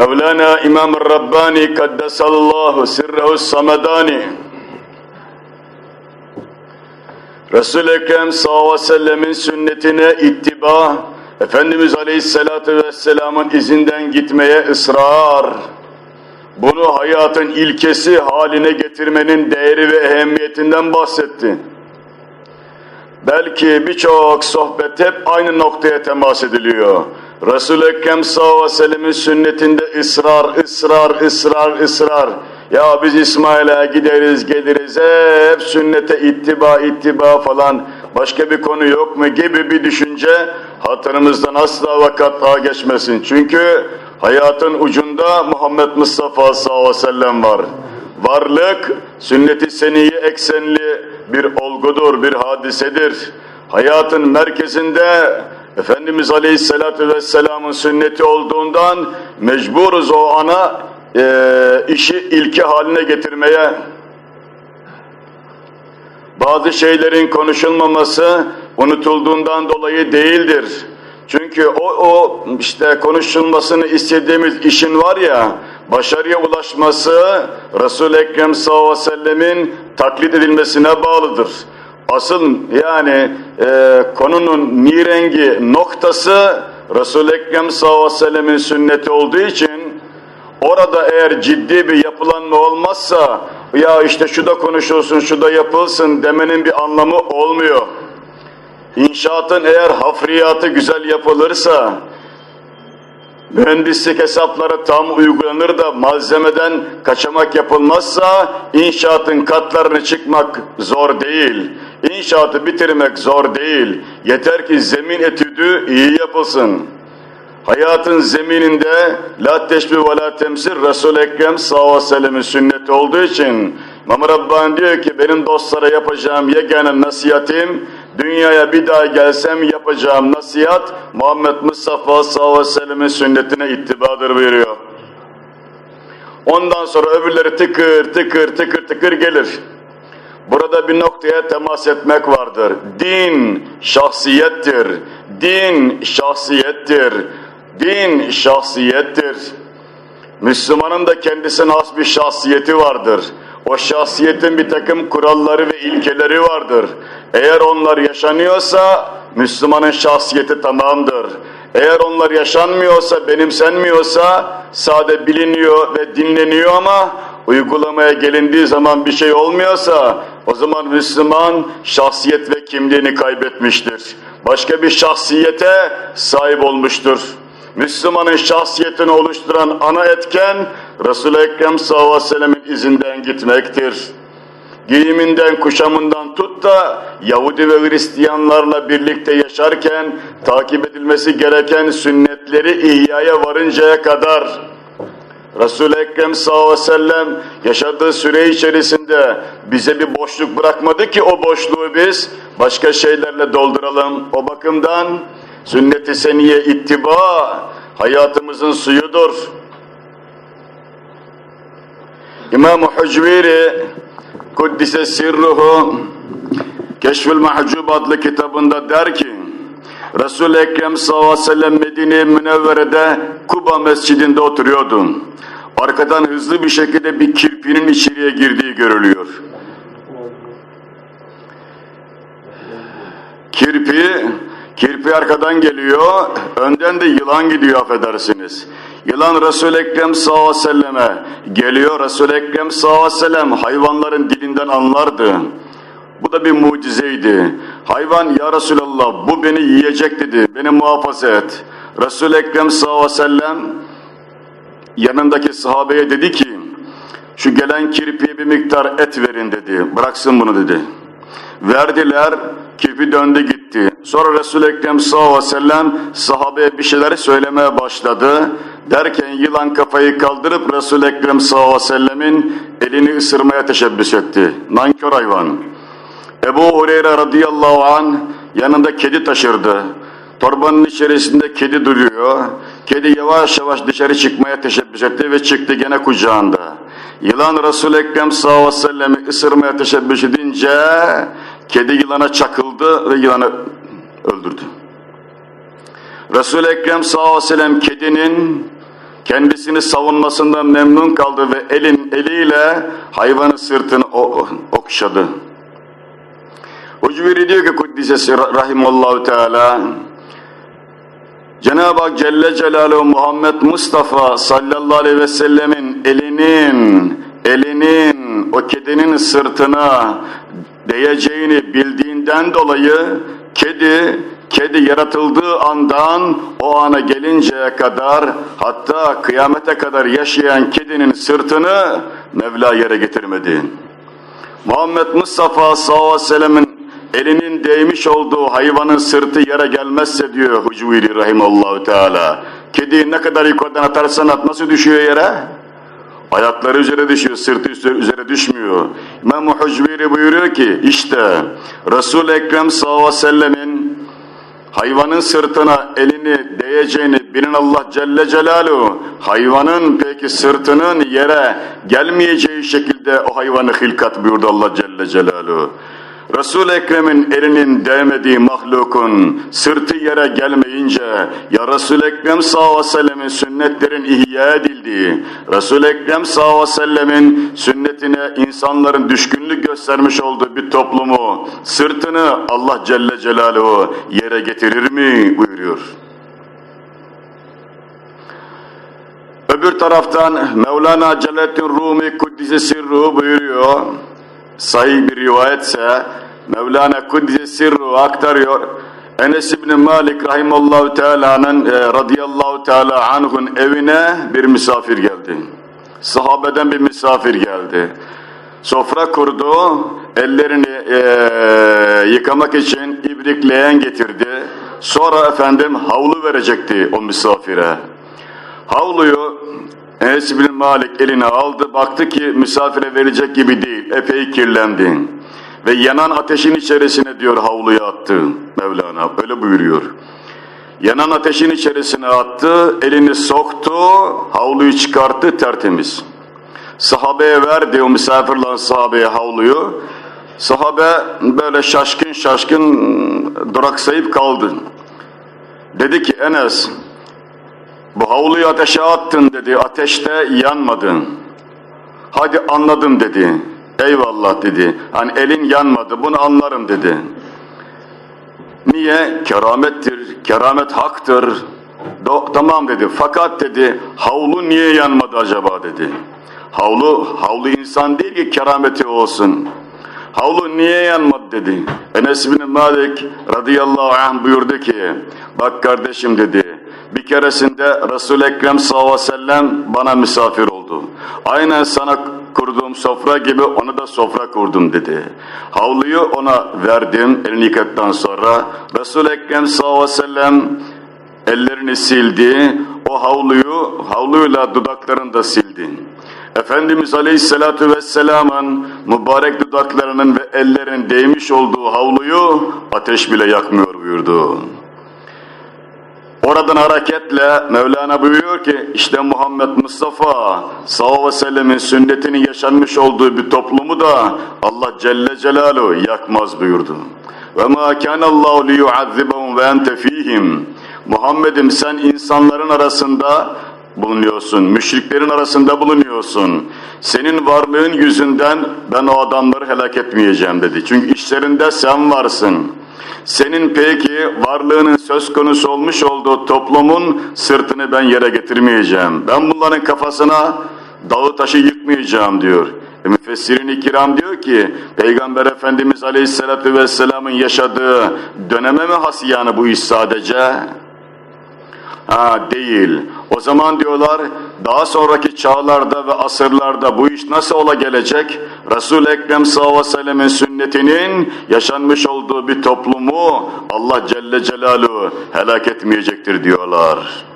Mevlana İmam Rabbani Kaddesallahu Sirrehu Samedani Resul-i Ekrem sallallahu aleyhi ve sellemin sünnetine ittiba, Efendimiz aleyhissalatu vesselamın izinden gitmeye ısrar, bunu hayatın ilkesi haline getirmenin değeri ve ehemmiyetinden bahsetti. Belki birçok sohbet hep aynı noktaya temas ediliyor. Resul-i Ekrem ve sellemin sünnetinde ısrar, ısrar, ısrar, ısrar. Ya biz İsmail'e gideriz, geliriz, hep sünnete ittiba, ittiba falan. Başka bir konu yok mu gibi bir düşünce hatırımızdan asla vakat daha geçmesin. Çünkü hayatın ucunda Muhammed Mustafa sallallahu aleyhi ve sellem var. Varlık, sünnet-i seniye eksenli bir olgudur, bir hadisedir. Hayatın merkezinde Efendimiz Aleyhisselatü Vesselam'ın sünneti olduğundan mecburuz o ana e, işi ilke haline getirmeye. Bazı şeylerin konuşulmaması unutulduğundan dolayı değildir. Çünkü o, o işte konuşulmasını istediğimiz işin var ya, başarıya ulaşması Resul-i Ekrem sallallahu aleyhi ve sellemin taklit edilmesine bağlıdır. Asıl yani e, konunun mirengi noktası Resul-i Ekrem sallallahu aleyhi ve sellemin sünneti olduğu için orada eğer ciddi bir yapılanma olmazsa ya işte şu da konuşulsun, şu da yapılsın demenin bir anlamı olmuyor. İnşaatın eğer hafriyatı güzel yapılırsa, mühendislik hesapları tam uygulanır da malzemeden kaçamak yapılmazsa inşaatın katlarını çıkmak zor değil. İnşaatı bitirmek zor değil. Yeter ki zemin etüdü iyi yapılsın. Hayatın zemininde la teşbih ve la temsir Resul-i Ekrem sallallahu aleyhi sünneti olduğu için İmam Rabbani diyor ki benim dostlara yapacağım yegane nasihatim dünyaya bir daha gelsem yapacağım nasihat Muhammed Mustafa sallallahu aleyhi ve sünnetine ittibadır buyuruyor. Ondan sonra öbürleri tıkır tıkır tıkır tıkır gelir. Burada bir noktaya temas etmek vardır. Din şahsiyettir. Din şahsiyettir. Din şahsiyettir. Müslümanın da kendisine has bir şahsiyeti vardır. O şahsiyetin bir takım kuralları ve ilkeleri vardır. Eğer onlar yaşanıyorsa Müslümanın şahsiyeti tamamdır. Eğer onlar yaşanmıyorsa, benimsenmiyorsa sade biliniyor ve dinleniyor ama uygulamaya gelindiği zaman bir şey olmuyorsa o zaman Müslüman şahsiyet ve kimliğini kaybetmiştir. Başka bir şahsiyete sahip olmuştur. Müslümanın şahsiyetini oluşturan ana etken Resul-i Ekrem sallallahu aleyhi ve sellemin izinden gitmektir. Giyiminden, kuşamından tut da Yahudi ve Hristiyanlarla birlikte yaşarken takip edilmesi gereken sünnetleri ihyaya varıncaya kadar Resul-i Ekrem sallallahu aleyhi ve sellem yaşadığı süre içerisinde bize bir boşluk bırakmadı ki o boşluğu biz başka şeylerle dolduralım. O bakımdan sünnet-i seniye ittiba hayatımızın suyudur. İmam-ı Hucviri Kuddise Sirruhu Keşfül Mahcub adlı kitabında der ki Resul-i Ekrem sallallahu aleyhi ve sellem Medine-i Münevvere'de Kuba mescidinde oturuyordu. Arkadan hızlı bir şekilde bir kirpinin içeriye girdiği görülüyor. Kirpi, kirpi arkadan geliyor, önden de yılan gidiyor affedersiniz. Yılan Resul-i Ekrem sallallahu aleyhi ve selleme geliyor. Resul-i Ekrem sallallahu aleyhi ve sellem hayvanların dilinden anlardı. Bu da bir mucizeydi. Hayvan ya Resulallah bu beni yiyecek dedi. Beni muhafaza et. Resul-i Ekrem sallallahu aleyhi ve sellem yanındaki sahabeye dedi ki şu gelen kirpiye bir miktar et verin dedi. Bıraksın bunu dedi. Verdiler. kirpi döndü gitti. Sonra Resul-i Ekrem sallallahu aleyhi ve sellem sahabeye bir şeyleri söylemeye başladı. Derken yılan kafayı kaldırıp Resul-i Ekrem sallallahu aleyhi ve sellemin elini ısırmaya teşebbüs etti. Nankör hayvan. Ebu Hureyre radıyallahu an yanında kedi taşırdı. Torbanın içerisinde kedi duruyor. Kedi yavaş yavaş dışarı çıkmaya teşebbüs etti ve çıktı gene kucağında. Yılan Resul-i Ekrem sallallahu aleyhi ve sellem'i ısırmaya teşebbüs edince kedi yılana çakıldı ve yılanı öldürdü. Resul-i Ekrem sallallahu aleyhi ve sellem kedinin kendisini savunmasından memnun kaldı ve elin eliyle hayvanın sırtını okşadı. Hucviri diyor ki Kuddisesi Rahimallahu Teala Cenab-ı Hak Celle Celaluhu Muhammed Mustafa sallallahu aleyhi ve sellemin elinin elinin o kedinin sırtına değeceğini bildiğinden dolayı kedi kedi yaratıldığı andan o ana gelinceye kadar hatta kıyamete kadar yaşayan kedinin sırtını Mevla yere getirmedi. Muhammed Mustafa sallallahu aleyhi ve sellemin elinin değmiş olduğu hayvanın sırtı yere gelmezse diyor Hucviri rahimallahu teala. Kedi ne kadar yukarıdan atarsan at nasıl düşüyor yere? Ayakları üzere düşüyor, sırtı üzere düşmüyor. İmam Hucviri buyuruyor ki işte Resul-i Ekrem sallallahu aleyhi ve sellemin hayvanın sırtına elini değeceğini bilin Allah Celle Celaluhu hayvanın peki sırtının yere gelmeyeceği şekilde o hayvanı hilkat buyurdu Allah Celle Celaluhu. Resul-i Ekrem'in elinin değmediği mahlukun sırtı yere gelmeyince ya Resul-i Ekrem sallallahu aleyhi sünnetlerin ihya edildiği, Resul-i Ekrem sallallahu aleyhi sünnetine insanların düşkünlük göstermiş olduğu bir toplumu sırtını Allah Celle Celaluhu yere getirir mi buyuruyor. Öbür taraftan Mevlana Celaleddin Rumi Kuddisi Sirruhu buyuruyor sahih bir rivayetse Mevlana Kuddise Sirru aktarıyor. Enes İbni Malik Rahimallahu Teala'nın e, radıyallahu teala anh'un evine bir misafir geldi. Sahabeden bir misafir geldi. Sofra kurdu, ellerini e, yıkamak için ibrikleyen getirdi. Sonra efendim havlu verecekti o misafire. Havluyu Enes bin Malik eline aldı, baktı ki misafire verecek gibi değil, epey kirlendi. Ve yanan ateşin içerisine diyor havluyu attı Mevlana, öyle buyuruyor. Yanan ateşin içerisine attı, elini soktu, havluyu çıkarttı tertemiz. Sahabeye verdi o misafirler sahabeye havluyu. Sahabe böyle şaşkın şaşkın duraksayıp kaldı. Dedi ki Enes, bu havluyu ateşe attın dedi, ateşte yanmadın. Hadi anladım dedi. Eyvallah dedi. Hani elin yanmadı, bunu anlarım dedi. Niye? Keramettir, keramet haktır. Do tamam dedi. Fakat dedi, havlu niye yanmadı acaba dedi. Havlu, havlu insan değil ki kerameti olsun. Havlu niye yanmadı dedi. Enes bin Malik radıyallahu anh buyurdu ki, bak kardeşim dedi, bir keresinde Resul-i Ekrem sallallahu aleyhi ve sellem bana misafir oldu. Aynen sana kurduğum sofra gibi ona da sofra kurdum dedi. Havluyu ona verdim elini yıkattan sonra. Resul-i Ekrem sallallahu aleyhi ve sellem ellerini sildi. O havluyu, havluyla dudaklarını da sildi. Efendimiz Aleyhisselatü Vesselam'ın mübarek dudaklarının ve ellerin değmiş olduğu havluyu ateş bile yakmıyor buyurdu. Oradan hareketle Mevlana buyuruyor ki işte Muhammed Mustafa sallallahu aleyhi ve sellemin sünnetinin yaşanmış olduğu bir toplumu da Allah Celle Celaluhu yakmaz buyurdu. Ve ma kana Allahu li ve ente fihim. Muhammed'im sen insanların arasında bulunuyorsun, müşriklerin arasında bulunuyorsun. Senin varlığın yüzünden ben o adamları helak etmeyeceğim dedi. Çünkü işlerinde sen varsın. Senin peki varlığının söz konusu olmuş olduğu toplumun sırtını ben yere getirmeyeceğim. Ben bunların kafasına dağı taşı yıkmayacağım diyor. E, Müfessirin-i kiram diyor ki Peygamber Efendimiz Aleyhisselatü Vesselam'ın yaşadığı döneme mi has yani bu iş sadece? Ha, değil. O zaman diyorlar daha sonraki çağlarda ve asırlarda bu iş nasıl ola gelecek? Resul-i Ekrem sallallahu aleyhi ve sellemin sünnetinin yaşanmış olduğu bir toplumu Allah Celle Celaluhu helak etmeyecektir diyorlar.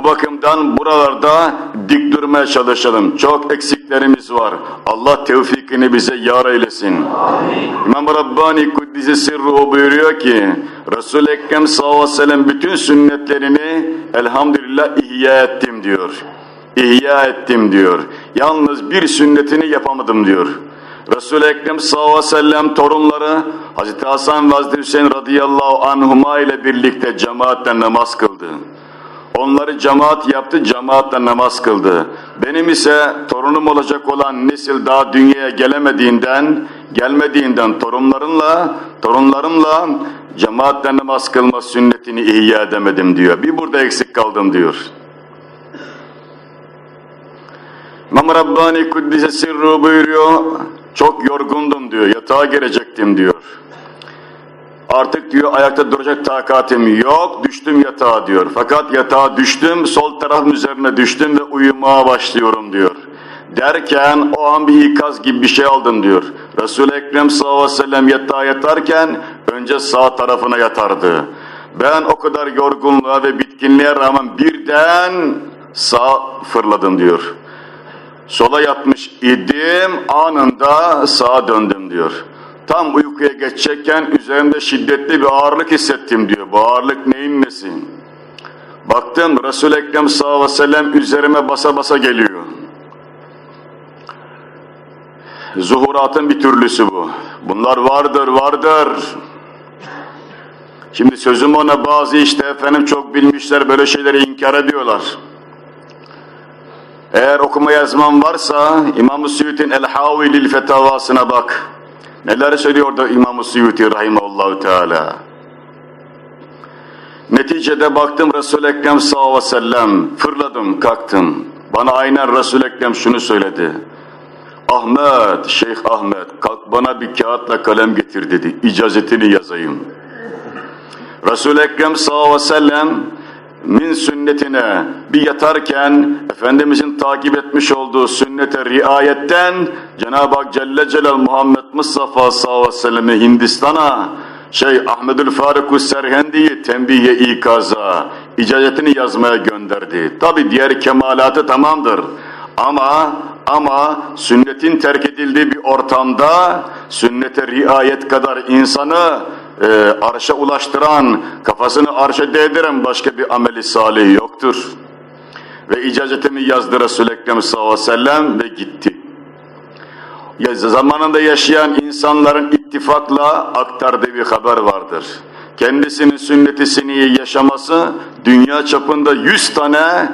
O bakımdan buralarda dik durmaya çalışalım. Çok eksiklerimiz var. Allah tevfikini bize yar eylesin. Amin. İmam Rabbani Kuddisi Sirruhu buyuruyor ki Resul-i Ekrem sallallahu aleyhi ve sellem bütün sünnetlerini elhamdülillah ihya ettim diyor. İhya ettim diyor. Yalnız bir sünnetini yapamadım diyor. Resul-i Ekrem sallallahu aleyhi ve sellem torunları Hazreti Hasan ve Hazreti Hüseyin radıyallahu anhuma ile birlikte cemaatle namaz kıldı. Onları cemaat yaptı, cemaatle namaz kıldı. Benim ise torunum olacak olan nesil daha dünyaya gelemediğinden, gelmediğinden torunlarımla, torunlarımla cemaatle namaz kılma sünnetini ihya edemedim diyor. Bir burada eksik kaldım diyor. İmam Rabbani Kuddise Sirru buyuruyor, çok yorgundum diyor, yatağa girecektim diyor. Artık diyor ayakta duracak takatim yok, düştüm yatağa diyor. Fakat yatağa düştüm, sol tarafım üzerine düştüm ve uyumaya başlıyorum diyor. Derken o an bir ikaz gibi bir şey aldım diyor. Resul-i Ekrem sallallahu aleyhi ve sellem yatağa yatarken önce sağ tarafına yatardı. Ben o kadar yorgunluğa ve bitkinliğe rağmen birden sağ fırladım diyor. Sola yatmış idim anında sağa döndüm diyor. Tam uykuya geçecekken üzerimde şiddetli bir ağırlık hissettim diyor. Bu ağırlık neyin nesi? Baktım Resul-i Ekrem sallallahu aleyhi ve sellem üzerime basa basa geliyor. Zuhuratın bir türlüsü bu. Bunlar vardır, vardır. Şimdi sözüm ona bazı işte efendim çok bilmişler böyle şeyleri inkar ediyorlar. Eğer okuma yazman varsa İmam-ı Suyut'in El-Havilil Fetavasına bak. Neler söylüyor orada İmam-ı Suyuti Rahimahullahu Teala. Neticede baktım Resul-i Ekrem sallallahu aleyhi ve sellem fırladım kalktım. Bana aynen Resul-i Ekrem şunu söyledi. Ahmet, Şeyh Ahmet kalk bana bir kağıtla kalem getir dedi. İcazetini yazayım. Resul-i Ekrem sallallahu aleyhi ve sellem min sünnetine bir yatarken Efendimizin takip etmiş olduğu sünnete riayetten Cenab-ı Hak Celle Celal Muhammed Mustafa sallallahu aleyhi ve sellem'i Hindistan'a şey Ahmedül Faruk Serhendi'yi tembiye ikaza icazetini yazmaya gönderdi. Tabi diğer kemalatı tamamdır. Ama ama sünnetin terk edildiği bir ortamda sünnete riayet kadar insanı e, arşa ulaştıran, kafasını arşa değdiren başka bir ameli salih yoktur. Ve icazetini yazdı Resul-i Ekrem sallallahu aleyhi ve sellem ve gitti. Ya, zamanında yaşayan insanların ittifakla aktardığı bir haber vardır. Kendisinin sünneti seniye yaşaması dünya çapında yüz tane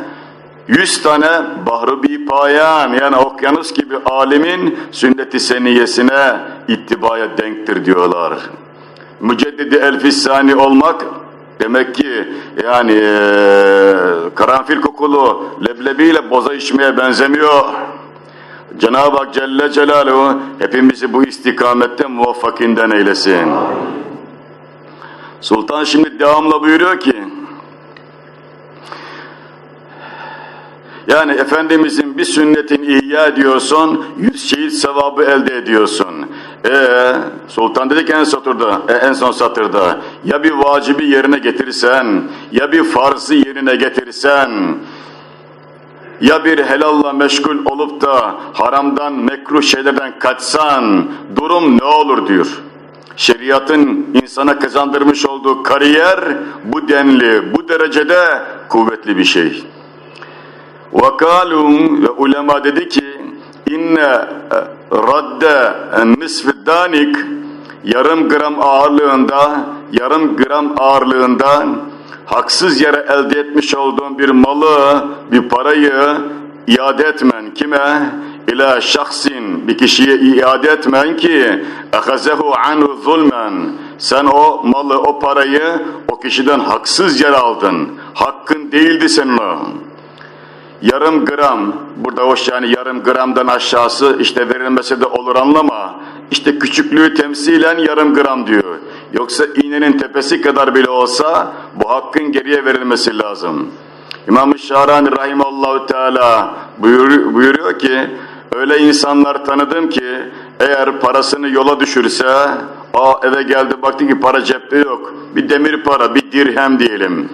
yüz tane bahru bir payan yani okyanus gibi alimin sünnet-i seniyesine ittibaya denktir diyorlar müceddidi elfissani olmak demek ki yani e, karanfil kokulu leblebiyle boza içmeye benzemiyor. Cenab-ı Hak Celle Celaluhu hepimizi bu istikamette muvaffakinden eylesin. Sultan şimdi devamla buyuruyor ki Yani Efendimizin bir sünnetini ihya ediyorsun, yüz şehit sevabı elde ediyorsun. Ee, sultan dedi ki en, satırda, e, en son satırda ya bir vacibi yerine getirsen ya bir farzı yerine getirsen ya bir helalla meşgul olup da haramdan mekruh şeylerden kaçsan durum ne olur diyor. Şeriatın insana kazandırmış olduğu kariyer bu denli, bu derecede kuvvetli bir şey. Vakalum ve ulema dedi ki inne e, radde nisfi danik yarım gram ağırlığında yarım gram ağırlığında haksız yere elde etmiş olduğun bir malı bir parayı iade etmen kime? İla şahsin bir kişiye iade etmen ki ehazehu anhu zulmen. Sen o malı o parayı o kişiden haksız yere aldın. Hakkın değildi senin o yarım gram, burada hoş yani yarım gramdan aşağısı işte verilmesi de olur anlama. İşte küçüklüğü temsilen yarım gram diyor. Yoksa iğnenin tepesi kadar bile olsa bu hakkın geriye verilmesi lazım. İmam-ı Şahrani Rahimallahu Teala buyuruyor, buyuruyor ki öyle insanlar tanıdım ki eğer parasını yola düşürse aa eve geldi baktı ki para cepte yok bir demir para bir dirhem diyelim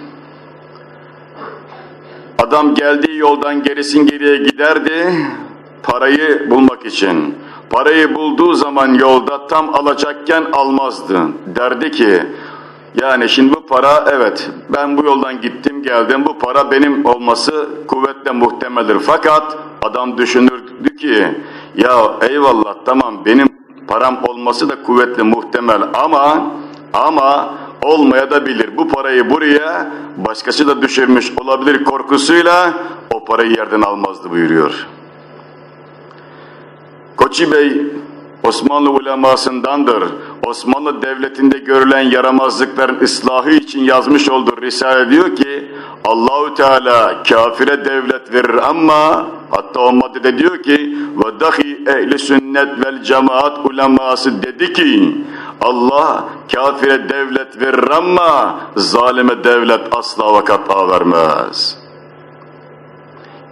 adam geldiği yoldan gerisin geriye giderdi parayı bulmak için parayı bulduğu zaman yolda tam alacakken almazdı derdi ki yani şimdi bu para evet ben bu yoldan gittim geldim bu para benim olması kuvvetle muhtemeldir. Fakat adam düşünürdü ki ya eyvallah tamam benim param olması da kuvvetli muhtemel ama ama olmaya da bilir. Bu parayı buraya başkası da düşürmüş olabilir korkusuyla o parayı yerden almazdı buyuruyor. Koçi Bey Osmanlı ulemasındandır. Osmanlı devletinde görülen yaramazlıkların ıslahı için yazmış olduğu Risale diyor ki Allahu Teala kafire devlet verir ama hatta o maddede diyor ki ve dahi ehli sünnet vel cemaat uleması dedi ki Allah kafire devlet verir ama zalime devlet asla vakat vermez.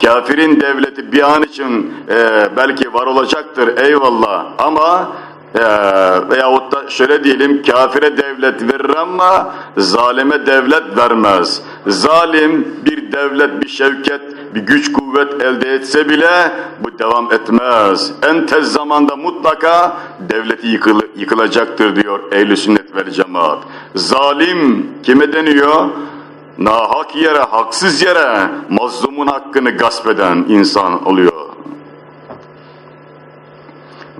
Kafirin devleti bir an için e, belki var olacaktır eyvallah ama e, veyahut da şöyle diyelim kafire devlet verir ama zalime devlet vermez. Zalim bir devlet, bir şevket, bir güç kuvvet elde etse bile bu devam etmez. En tez zamanda mutlaka devleti yıkıl, yıkılacaktır diyor ehl sünnet vel cemaat. Zalim kime deniyor? nahak yere, haksız yere mazlumun hakkını gasp eden insan oluyor.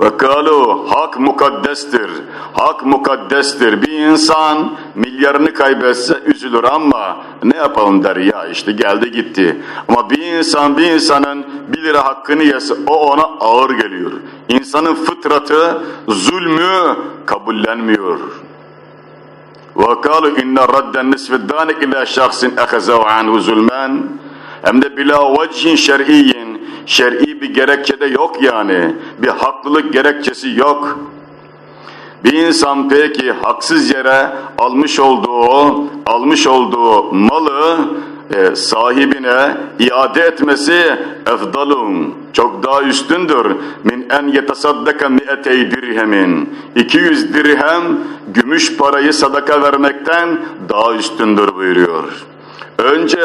Ve kalu hak mukaddestir. Hak mukaddestir. Bir insan milyarını kaybetse üzülür ama ne yapalım der ya işte geldi gitti. Ama bir insan bir insanın bir lira hakkını yese o ona ağır geliyor. İnsanın fıtratı zulmü kabullenmiyor. وَقَالُوا اِنَّ رَدَّ النِّسْفِ الدَّانِكِ اِلَى شَخْصٍ اَخَزَوْ عَنْهُ ظُلْمًا Hem de bila vechin şer'iyyin, şer'i bir gerekçe de yok yani, bir haklılık gerekçesi yok. Bir insan peki haksız yere almış olduğu, almış olduğu malı e, sahibine iade etmesi efdalun çok daha üstündür min en yetasaddaka mi'etey dirhemin 200 dirhem gümüş parayı sadaka vermekten daha üstündür buyuruyor. Önce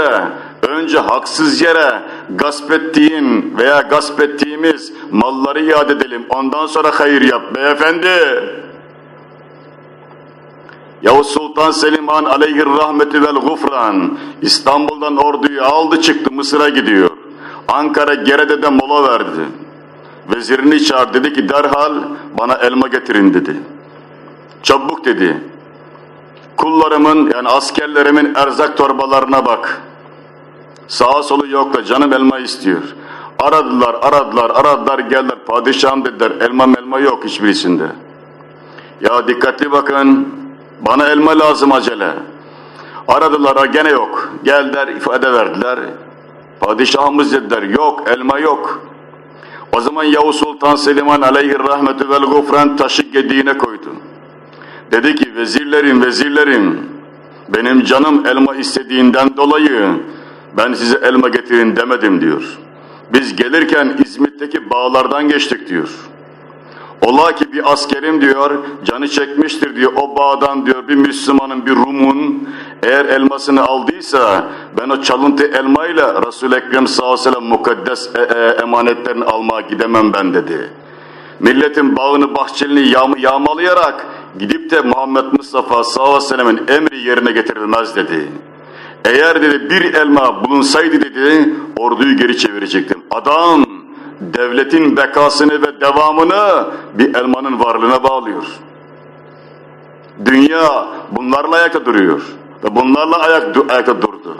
önce haksız yere gasp ettiğin veya gasp ettiğimiz malları iade edelim. Ondan sonra hayır yap beyefendi. Yavuz Sultan Selim Han aleyhir rahmeti vel gufran İstanbul'dan orduyu aldı çıktı Mısır'a gidiyor. Ankara Gerede'de mola verdi. Vezirini çağırdı dedi ki derhal bana elma getirin dedi. Çabuk dedi. Kullarımın yani askerlerimin erzak torbalarına bak. Sağa solu yok da canım elma istiyor. Aradılar, aradılar, aradılar, geldiler. Padişahım dediler, elma melma yok hiçbirisinde. Ya dikkatli bakın, bana elma lazım acele. Aradılar, gene yok. Geldiler, ifade verdiler. Padişahımız dediler, yok, elma yok. O zaman Yavuz Sultan Selim'an aleyhir rahmetü vel gufran taşı gediğine koydu. Dedi ki, vezirlerim, vezirlerim, benim canım elma istediğinden dolayı ben size elma getirin demedim diyor. Biz gelirken İzmit'teki bağlardan geçtik diyor. Ola ki bir askerim diyor, canı çekmiştir diyor, o bağdan diyor bir Müslümanın, bir Rum'un eğer elmasını aldıysa ben o çalıntı elmayla Resul-i Ekrem sallallahu aleyhi ve sellem mukaddes e e emanetlerini almaya gidemem ben dedi. Milletin bağını, bahçelini yağma, yağmalayarak gidip de Muhammed Mustafa sallallahu aleyhi ve sellemin emri yerine getirilmez dedi. Eğer dedi bir elma bulunsaydı dedi orduyu geri çevirecektim. Adam devletin bekasını ve devamını bir elmanın varlığına bağlıyor. Dünya bunlarla ayakta duruyor ve bunlarla ayak, ayakta durdu.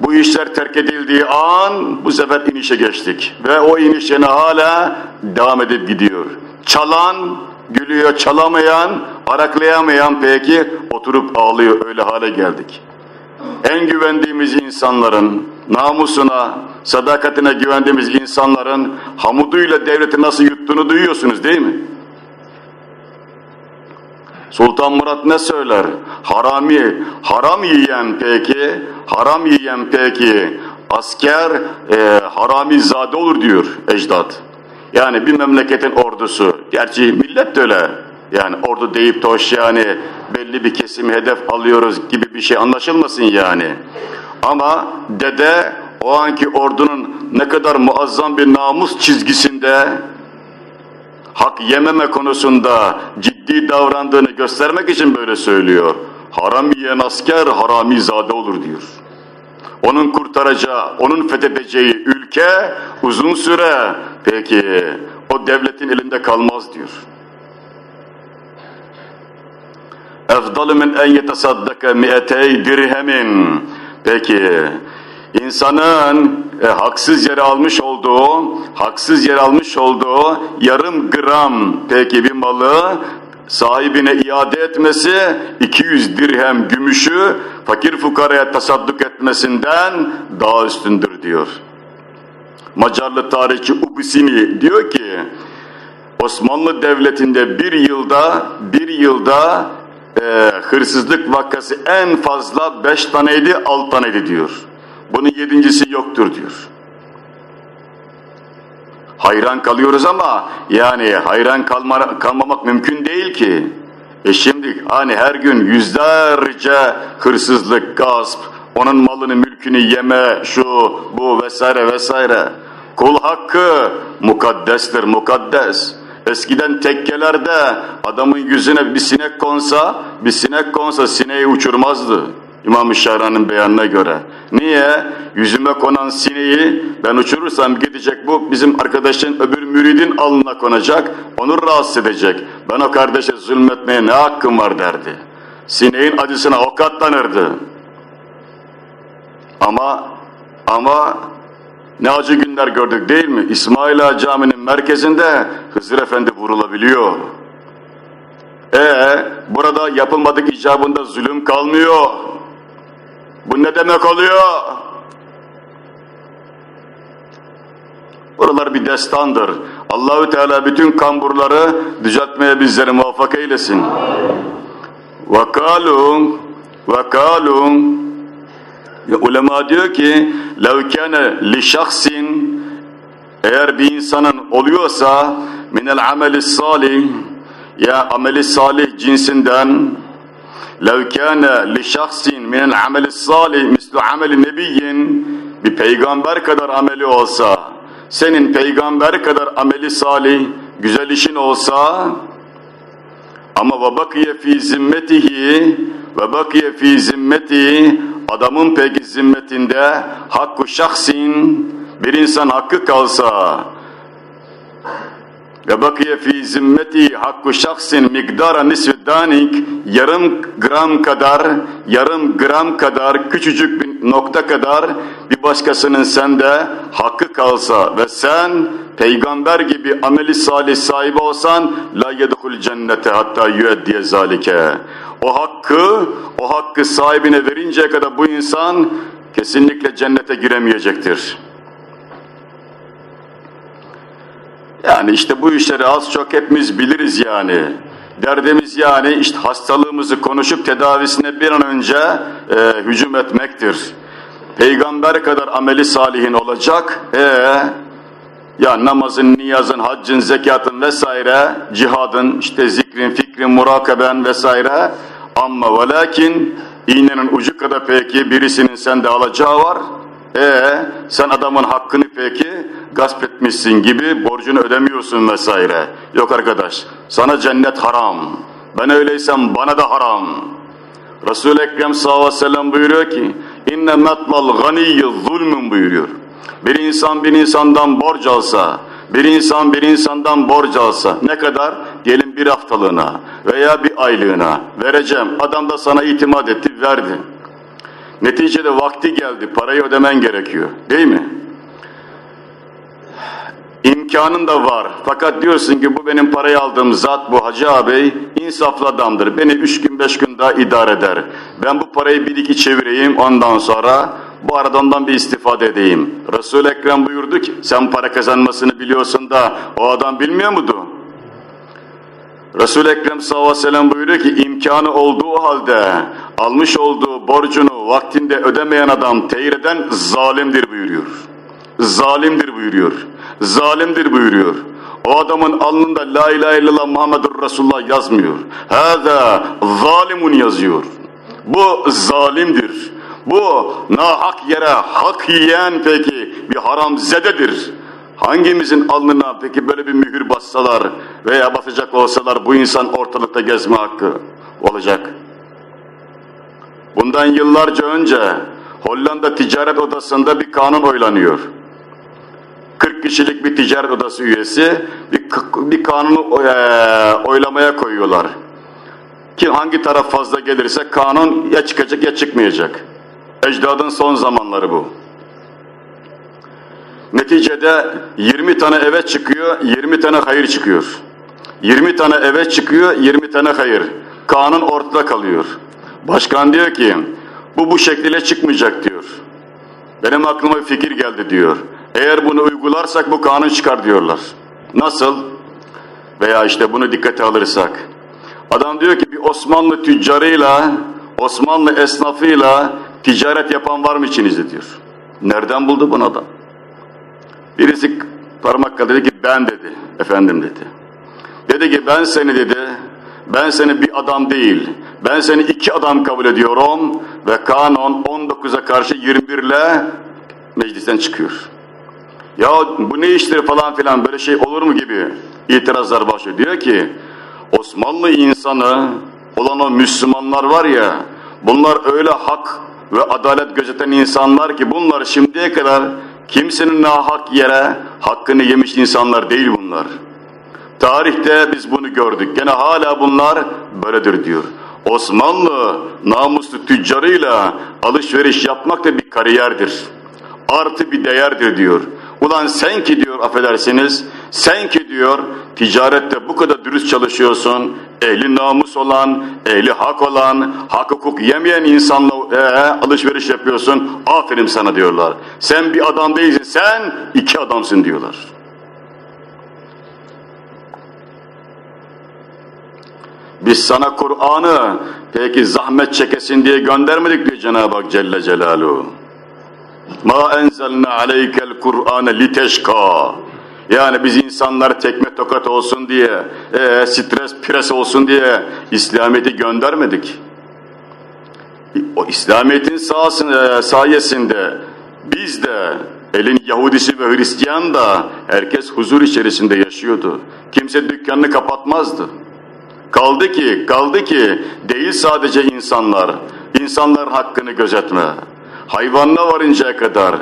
Bu işler terk edildiği an bu sefer inişe geçtik ve o iniş yine hala devam edip gidiyor. Çalan gülüyor, çalamayan, araklayamayan peki oturup ağlıyor öyle hale geldik. En güvendiğimiz insanların namusuna, sadakatine güvendiğimiz insanların hamuduyla devleti nasıl yuttuğunu duyuyorsunuz değil mi? Sultan Murat ne söyler? Harami, haram yiyen peki, haram yiyen peki, asker e, harami zade olur diyor ecdat. Yani bir memleketin ordusu, gerçi millet de öyle, yani ordu deyip toş yani belli bir kesimi hedef alıyoruz gibi bir şey anlaşılmasın yani. Ama dede o anki ordunun ne kadar muazzam bir namus çizgisinde hak yememe konusunda ciddi davrandığını göstermek için böyle söylüyor. Haram yiyen asker harami zade olur diyor. Onun kurtaracağı, onun fethedeceği ülke uzun süre peki o devletin elinde kalmaz diyor. Efdalu min en yetesaddaka mi'etey dirhemin. Peki insanın e, haksız yere almış olduğu, haksız yere almış olduğu yarım gram peki bir malı sahibine iade etmesi 200 dirhem gümüşü fakir fukaraya tasadduk etmesinden daha üstündür diyor. Macarlı tarihçi Ubisini diyor ki Osmanlı Devleti'nde bir yılda bir yılda e, hırsızlık vakası en fazla beş taneydi, alt taneydi diyor. Bunun yedincisi yoktur diyor. Hayran kalıyoruz ama yani hayran kalma, kalmamak mümkün değil ki. E şimdi hani her gün yüzlerce hırsızlık, gasp, onun malını, mülkünü yeme, şu, bu vesaire vesaire. Kul hakkı mukaddestir, mukaddes. Eskiden tekkelerde adamın yüzüne bir sinek konsa, bir sinek konsa sineği uçurmazdı. İmam-ı Şahra'nın beyanına göre. Niye? Yüzüme konan sineği ben uçurursam gidecek bu bizim arkadaşın öbür müridin alnına konacak, onu rahatsız edecek. Ben o kardeşe zulmetmeye ne hakkım var derdi. Sineğin acısına o katlanırdı. Ama ama ne acı günler gördük değil mi? İsmail Ağa Camii'nin merkezinde Hızır Efendi vurulabiliyor. Ee, burada yapılmadık icabında zulüm kalmıyor. Bu ne demek oluyor? Buralar bir destandır. Allahü Teala bütün kamburları düzeltmeye bizleri muvaffak eylesin. Vakalun ya ulema diyor ki lev kana li şahsin eğer bir insanın oluyorsa minel ameli salih ya ameli salih cinsinden lev kana li şahsin minel ameli salih mislu ameli nebiyyin bir peygamber kadar ameli olsa senin peygamber kadar ameli salih güzel işin olsa ama ve bakiye fi zimmetihi ve bakiye fi zimmetihi adamın peki zimmetinde hakkı şahsin bir insan hakkı kalsa ve bakiye fi zimmeti hakkı şahsin mikdara nisvi danik yarım gram kadar yarım gram kadar küçücük bir nokta kadar bir başkasının sende hakkı kalsa ve sen peygamber gibi ameli salih sahibi olsan la yedhul cennete hatta yüeddiye zalike o hakkı o hakkı sahibine verinceye kadar bu insan kesinlikle cennete giremeyecektir. Yani işte bu işleri az çok hepimiz biliriz yani. Derdimiz yani işte hastalığımızı konuşup tedavisine bir an önce e, hücum etmektir. Peygamber kadar ameli salihin olacak. E, ya namazın, niyazın, haccın, zekatın vesaire, cihadın, işte zikrin, fikrin, murakaben vesaire. Ama ve lakin iğnenin ucu kadar peki birisinin sende alacağı var. E sen adamın hakkını peki gasp etmişsin gibi borcunu ödemiyorsun vesaire. Yok arkadaş sana cennet haram. Ben öyleysem bana da haram. Resul-i Ekrem sallallahu aleyhi ve sellem buyuruyor ki inne metlal ganiyyi zulmün buyuruyor. Bir insan bir insandan borç alsa, bir insan bir insandan borç alsa ne kadar? Gelin bir haftalığına veya bir aylığına vereceğim. Adam da sana itimat etti, verdi. Neticede vakti geldi, parayı ödemen gerekiyor. Değil mi? İmkanın da var. Fakat diyorsun ki bu benim parayı aldığım zat bu hacı ağabey insaflı adamdır. Beni üç gün beş gün daha idare eder. Ben bu parayı bir iki çevireyim ondan sonra bu arada bir istifade edeyim. Resul-i Ekrem buyurdu ki sen para kazanmasını biliyorsun da o adam bilmiyor muydu? Resul-i Ekrem sallallahu aleyhi ve sellem buyuruyor ki imkanı olduğu halde almış olduğu borcunu vaktinde ödemeyen adam teyir eden zalimdir buyuruyor. Zalimdir buyuruyor. Zalimdir buyuruyor. O adamın alnında la ilahe illallah Muhammedur Resulullah yazmıyor. Hâzâ zalimun yazıyor. Bu zalimdir. Bu nahak yere hak yiyen peki bir haram zededir. Hangimizin alnına peki böyle bir mühür bassalar veya basacak olsalar bu insan ortalıkta gezme hakkı olacak. Bundan yıllarca önce Hollanda Ticaret Odası'nda bir kanun oylanıyor. 40 kişilik bir ticaret odası üyesi bir, bir kanunu e, oylamaya koyuyorlar. Ki hangi taraf fazla gelirse kanun ya çıkacak ya çıkmayacak. Ecdadın son zamanları bu. Neticede 20 tane evet çıkıyor, 20 tane hayır çıkıyor. 20 tane evet çıkıyor, 20 tane hayır. Kanun ortada kalıyor. Başkan diyor ki, bu bu şekilde çıkmayacak diyor. Benim aklıma bir fikir geldi diyor. Eğer bunu uygularsak bu kanun çıkar diyorlar. Nasıl? Veya işte bunu dikkate alırsak. Adam diyor ki bir Osmanlı tüccarıyla, Osmanlı esnafıyla ticaret yapan var mı içinizde diyor. Nereden buldu bunu adam? Birisi parmak kaldı dedi ki ben dedi, efendim dedi. Dedi ki ben seni dedi, ben seni bir adam değil, ben seni iki adam kabul ediyorum ve kanun 19'a karşı 21 ile meclisten çıkıyor. Ya bu ne iştir falan filan böyle şey olur mu gibi itirazlar başlıyor. Diyor ki Osmanlı insanı olan o Müslümanlar var ya bunlar öyle hak ve adalet gözeten insanlar ki bunlar şimdiye kadar kimsenin nahak yere hakkını yemiş insanlar değil bunlar. Tarihte biz bunu gördük. Gene hala bunlar böyledir diyor. Osmanlı namuslu tüccarıyla alışveriş yapmak da bir kariyerdir. Artı bir değerdir diyor. Ulan sen ki diyor affedersiniz, sen ki diyor ticarette bu kadar dürüst çalışıyorsun, ehli namus olan, ehli hak olan, hak hukuk yemeyen insanla e, alışveriş yapıyorsun, aferin sana diyorlar. Sen bir adam değilsin, sen iki adamsın diyorlar. Biz sana Kur'an'ı peki zahmet çekesin diye göndermedik diyor Cenab-ı Hak Celle Celaluhu. Ma enzelna aleykel Kur'ane liteşka. Yani biz insanlar tekme tokat olsun diye, e, stres pres olsun diye İslamiyet'i göndermedik. O İslamiyet'in e, sayesinde biz de elin Yahudisi ve Hristiyan da herkes huzur içerisinde yaşıyordu. Kimse dükkanını kapatmazdı. Kaldı ki, kaldı ki değil sadece insanlar, insanların hakkını gözetme. Hayvanına varıncaya kadar,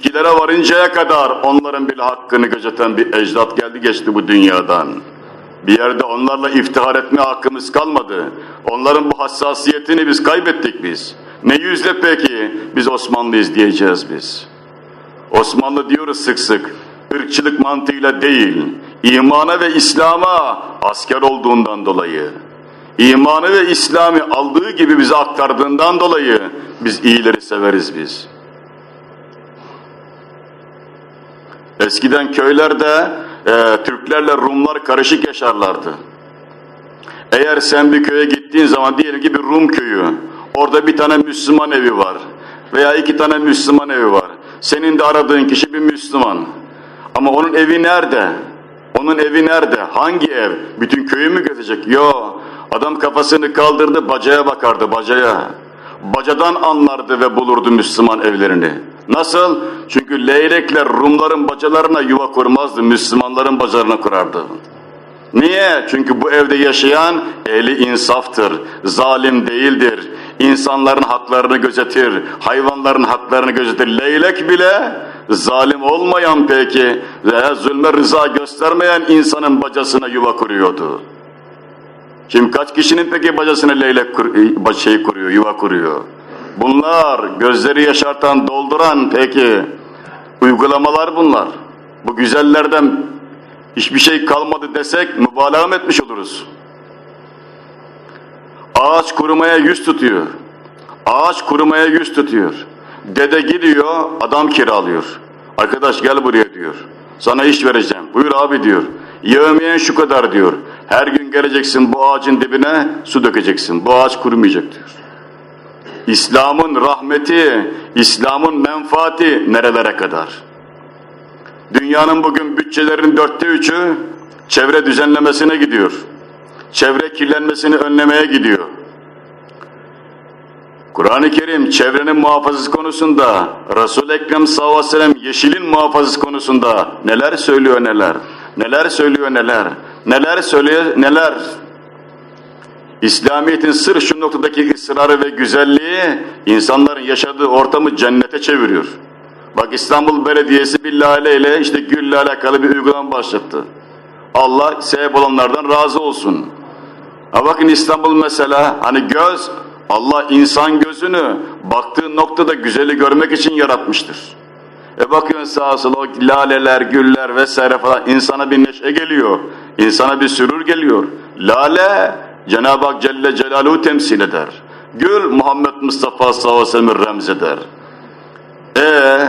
bitkilere varıncaya kadar onların bile hakkını gözeten bir ecdat geldi geçti bu dünyadan. Bir yerde onlarla iftihar etme hakkımız kalmadı. Onların bu hassasiyetini biz kaybettik biz. Ne yüzle peki biz Osmanlıyız diyeceğiz biz. Osmanlı diyoruz sık sık. ırkçılık mantığıyla değil, imana ve İslam'a asker olduğundan dolayı, imanı ve İslam'ı aldığı gibi bize aktardığından dolayı biz iyileri severiz biz. Eskiden köylerde e, Türklerle Rumlar karışık yaşarlardı. Eğer sen bir köye gittiğin zaman diyelim ki bir Rum köyü, orada bir tane Müslüman evi var veya iki tane Müslüman evi var. Senin de aradığın kişi bir Müslüman. Ama onun evi nerede? Onun evi nerede? Hangi ev? Bütün köyü mü gezecek? Yo. Adam kafasını kaldırdı bacaya bakardı bacaya. Bacadan anlardı ve bulurdu Müslüman evlerini. Nasıl? Çünkü leylekler Rumların bacalarına yuva kurmazdı, Müslümanların bacalarına kurardı. Niye? Çünkü bu evde yaşayan ehli insaftır, zalim değildir. İnsanların haklarını gözetir, hayvanların haklarını gözetir. Leylek bile zalim olmayan peki ve zulme rıza göstermeyen insanın bacasına yuva kuruyordu. Şimdi kaç kişinin peki bacasına leylek kur, şey kuruyor, yuva kuruyor? Bunlar gözleri yaşartan, dolduran peki uygulamalar bunlar. Bu güzellerden hiçbir şey kalmadı desek mübalağa etmiş oluruz. Ağaç kurumaya yüz tutuyor. Ağaç kurumaya yüz tutuyor. Dede gidiyor, adam kiralıyor. Arkadaş gel buraya diyor. Sana iş vereceğim. Buyur abi diyor. Yevmiyen şu kadar diyor. Her gün geleceksin bu ağacın dibine su dökeceksin. Bu ağaç kurumayacak diyor. İslam'ın rahmeti, İslam'ın menfaati nerelere kadar? Dünyanın bugün bütçelerinin dörtte üçü çevre düzenlemesine gidiyor. Çevre kirlenmesini önlemeye gidiyor. Kur'an-ı Kerim çevrenin muhafazası konusunda, Resul-i Ekrem sallallahu aleyhi ve sellem yeşilin muhafazası konusunda neler söylüyor neler, neler söylüyor neler, neler söylüyor neler. İslamiyet'in sır şu noktadaki ısrarı ve güzelliği insanların yaşadığı ortamı cennete çeviriyor. Bak İstanbul Belediyesi bir lale ile işte gülle alakalı bir uygulama başlattı. Allah sebep olanlardan razı olsun. Ha bakın İstanbul mesela hani göz Allah insan gözünü baktığı noktada güzeli görmek için yaratmıştır. E bakıyorsun sağa sola o laleler, güller vesaire falan insana bir neşe geliyor. insana bir sürur geliyor. Lale Cenab-ı Hak Celle Celaluhu temsil eder. Gül Muhammed Mustafa sallallahu aleyhi. E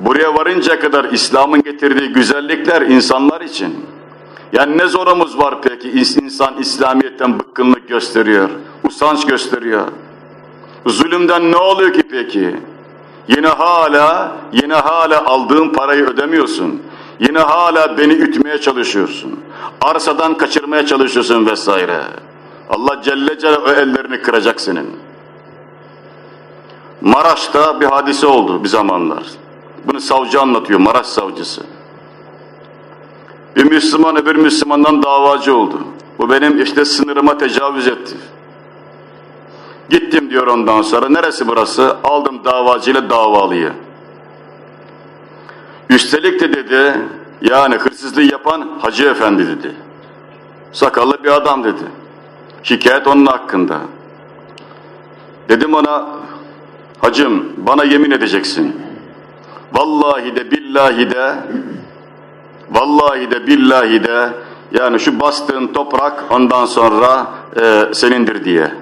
buraya varınca kadar İslam'ın getirdiği güzellikler insanlar için. Yani ne zorumuz var peki insan İslamiyet'ten bıkkınlık gösteriyor, usanç gösteriyor. Zulümden ne oluyor ki peki? Yine hala, yine hala aldığın parayı ödemiyorsun. Yine hala beni ütmeye çalışıyorsun. Arsadan kaçırmaya çalışıyorsun vesaire. Allah Celle o ellerini kıracak senin. Maraş'ta bir hadise oldu bir zamanlar. Bunu savcı anlatıyor, Maraş savcısı. Bir Müslüman öbür Müslümandan davacı oldu. Bu benim işte sınırıma tecavüz etti. Gittim diyor ondan sonra. Neresi burası? Aldım davacıyla davalıyı. Üstelik de dedi, yani hırsızlığı yapan Hacı Efendi dedi. Sakallı bir adam dedi. Şikayet onun hakkında. Dedim ona, hacım bana yemin edeceksin. Vallahi de billahi de Vallahi de billahi de yani şu bastığın toprak ondan sonra e, senindir diye.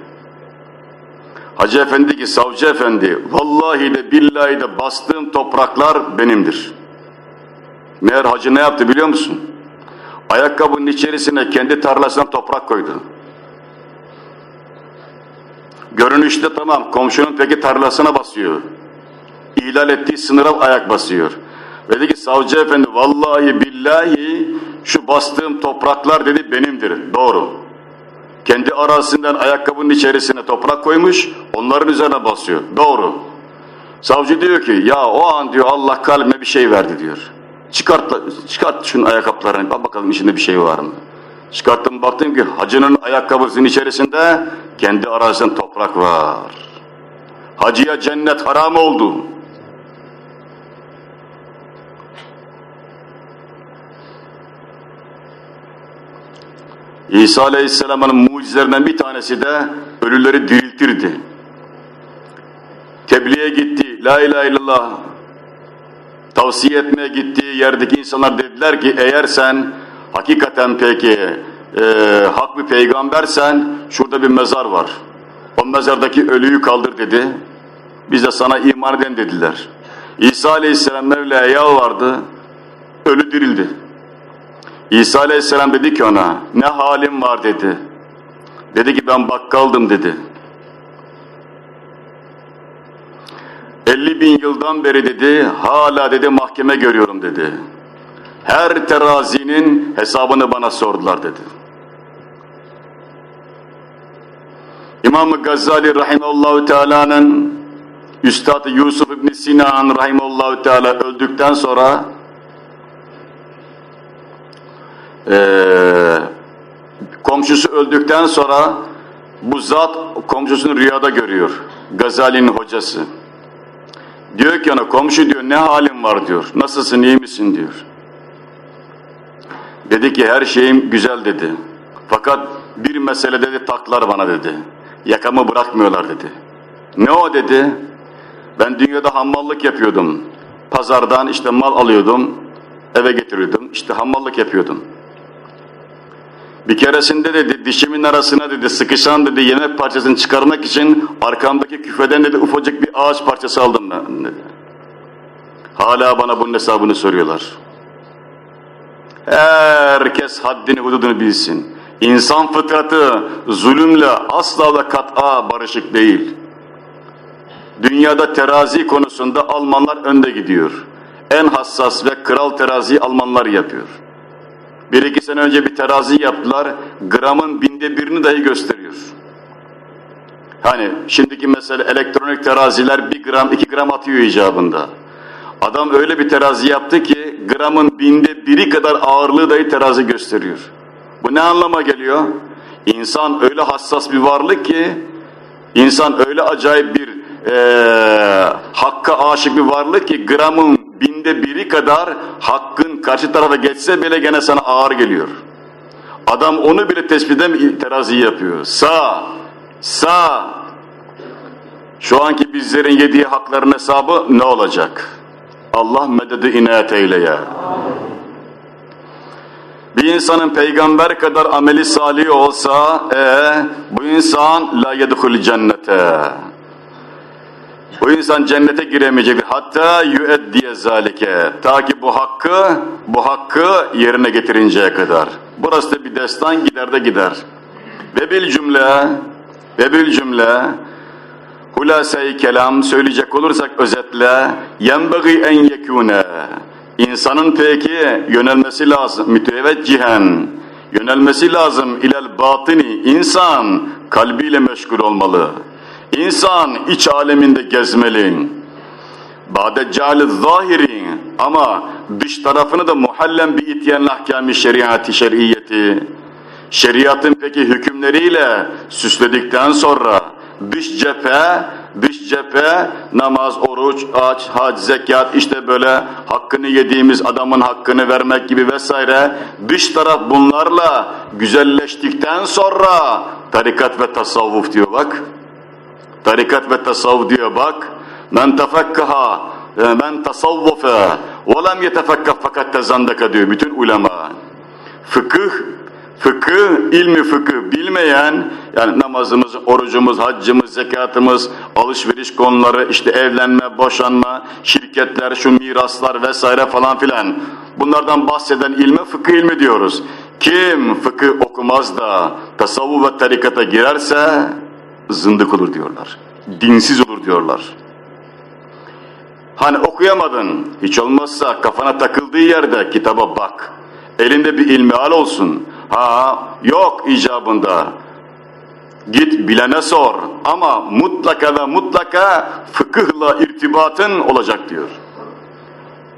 Hacı efendi ki savcı efendi vallahi de billahi de bastığım topraklar benimdir. Meğer hacı ne yaptı biliyor musun? Ayakkabının içerisine kendi tarlasına toprak koydu. Görünüşte tamam komşunun peki tarlasına basıyor. İhlal ettiği sınıra ayak basıyor. Dedi ki savcı efendi vallahi billahi şu bastığım topraklar dedi benimdir. Doğru. Kendi arasından ayakkabının içerisine toprak koymuş, onların üzerine basıyor. Doğru. Savcı diyor ki ya o an diyor Allah kalbime bir şey verdi diyor. Çıkart, çıkart şunun ayakkabılarını bak bakalım içinde bir şey var mı? Çıkarttım baktım ki hacının ayakkabısının içerisinde kendi arasında toprak var. Hacıya cennet haram oldu. İsa Aleyhisselam'ın mucizelerinden bir tanesi de ölüleri diriltirdi. Tebliğe gitti, la ilahe illallah tavsiye etmeye gittiği yerdeki insanlar dediler ki eğer sen hakikaten peki e, hak bir peygambersen şurada bir mezar var. O mezardaki ölüyü kaldır dedi. Biz de sana iman eden dediler. İsa Aleyhisselam Mevla'ya vardı, ölü dirildi. İsa Aleyhisselam dedi ki ona, ne halim var dedi. Dedi ki ben bakkaldım dedi. 50 bin yıldan beri dedi, hala dedi mahkeme görüyorum dedi. Her terazinin hesabını bana sordular dedi. İmam-ı Gazali Rahimallahu Teala'nın Üstad Yusuf İbn Sinan Rahimallahu Teala öldükten sonra ee, komşusu öldükten sonra bu zat komşusunu rüyada görüyor. Gazali'nin hocası. Diyor ki ona komşu diyor ne halin var diyor. Nasılsın iyi misin diyor. Dedi ki her şeyim güzel dedi. Fakat bir mesele dedi taklar bana dedi. Yakamı bırakmıyorlar dedi. Ne o dedi? Ben dünyada hammallık yapıyordum. Pazardan işte mal alıyordum. Eve getiriyordum. İşte hammallık yapıyordum. Bir keresinde dedi dişimin arasına dedi sıkışan dedi yemek parçasını çıkarmak için arkamdaki küfeden dedi ufacık bir ağaç parçası aldım dedi. Hala bana bunun hesabını soruyorlar. Herkes haddini hududunu bilsin. İnsan fıtratı zulümle asla ve kat'a barışık değil. Dünyada terazi konusunda Almanlar önde gidiyor. En hassas ve kral terazi Almanlar yapıyor. Bir iki sene önce bir terazi yaptılar, gramın binde birini dahi gösteriyor. Hani şimdiki mesele elektronik teraziler bir gram, iki gram atıyor icabında. Adam öyle bir terazi yaptı ki gramın binde biri kadar ağırlığı dahi terazi gösteriyor. Bu ne anlama geliyor? İnsan öyle hassas bir varlık ki, insan öyle acayip bir e, hakka aşık bir varlık ki gramın binde biri kadar hakkın karşı tarafa geçse bile gene sana ağır geliyor. Adam onu bile tespit edem terazi yapıyor. Sağ, sağ. Şu anki bizlerin yediği hakların hesabı ne olacak? Allah mededi inayet eyle ya. Bir insanın peygamber kadar ameli salih olsa, ee, bu insan la yedhul cennete. Bu insan cennete giremeyecek. Hatta yüeddiye zalike. Ta ki bu hakkı, bu hakkı yerine getirinceye kadar. Burası da bir destan gider de gider. Ve bil cümle, ve bil cümle, hulase-i kelam söyleyecek olursak özetle, yenbagi en yekûne. İnsanın peki yönelmesi lazım, müteveccihen, yönelmesi lazım ilel batini. İnsan kalbiyle meşgul olmalı. İnsan iç aleminde gezmeli. Bade cali zahiri ama dış tarafını da muhallen bir ityen ahkâmi şeriatı şer'iyeti. Şeriatın peki hükümleriyle süsledikten sonra dış cephe, dış cephe namaz, oruç, aç, hac, zekat işte böyle hakkını yediğimiz adamın hakkını vermek gibi vesaire dış taraf bunlarla güzelleştikten sonra tarikat ve tasavvuf diyor bak. Tarikat ve tasavvuf diyor bak. Men tefekkaha, men tasavvufe ve lem yetefekkah fakat tezandaka diyor bütün ulema. Fıkıh, fıkıh, ilmi fıkıh bilmeyen, yani namazımız, orucumuz, haccımız, zekatımız, alışveriş konuları, işte evlenme, boşanma, şirketler, şu miraslar vesaire falan filan. Bunlardan bahseden ilme fıkıh ilmi diyoruz. Kim fıkıh okumaz da tasavvuf ve tarikata girerse zındık olur diyorlar. Dinsiz olur diyorlar. Hani okuyamadın, hiç olmazsa kafana takıldığı yerde kitaba bak. Elinde bir ilmihal olsun. Ha yok icabında. Git bilene sor ama mutlaka ve mutlaka fıkıhla irtibatın olacak diyor.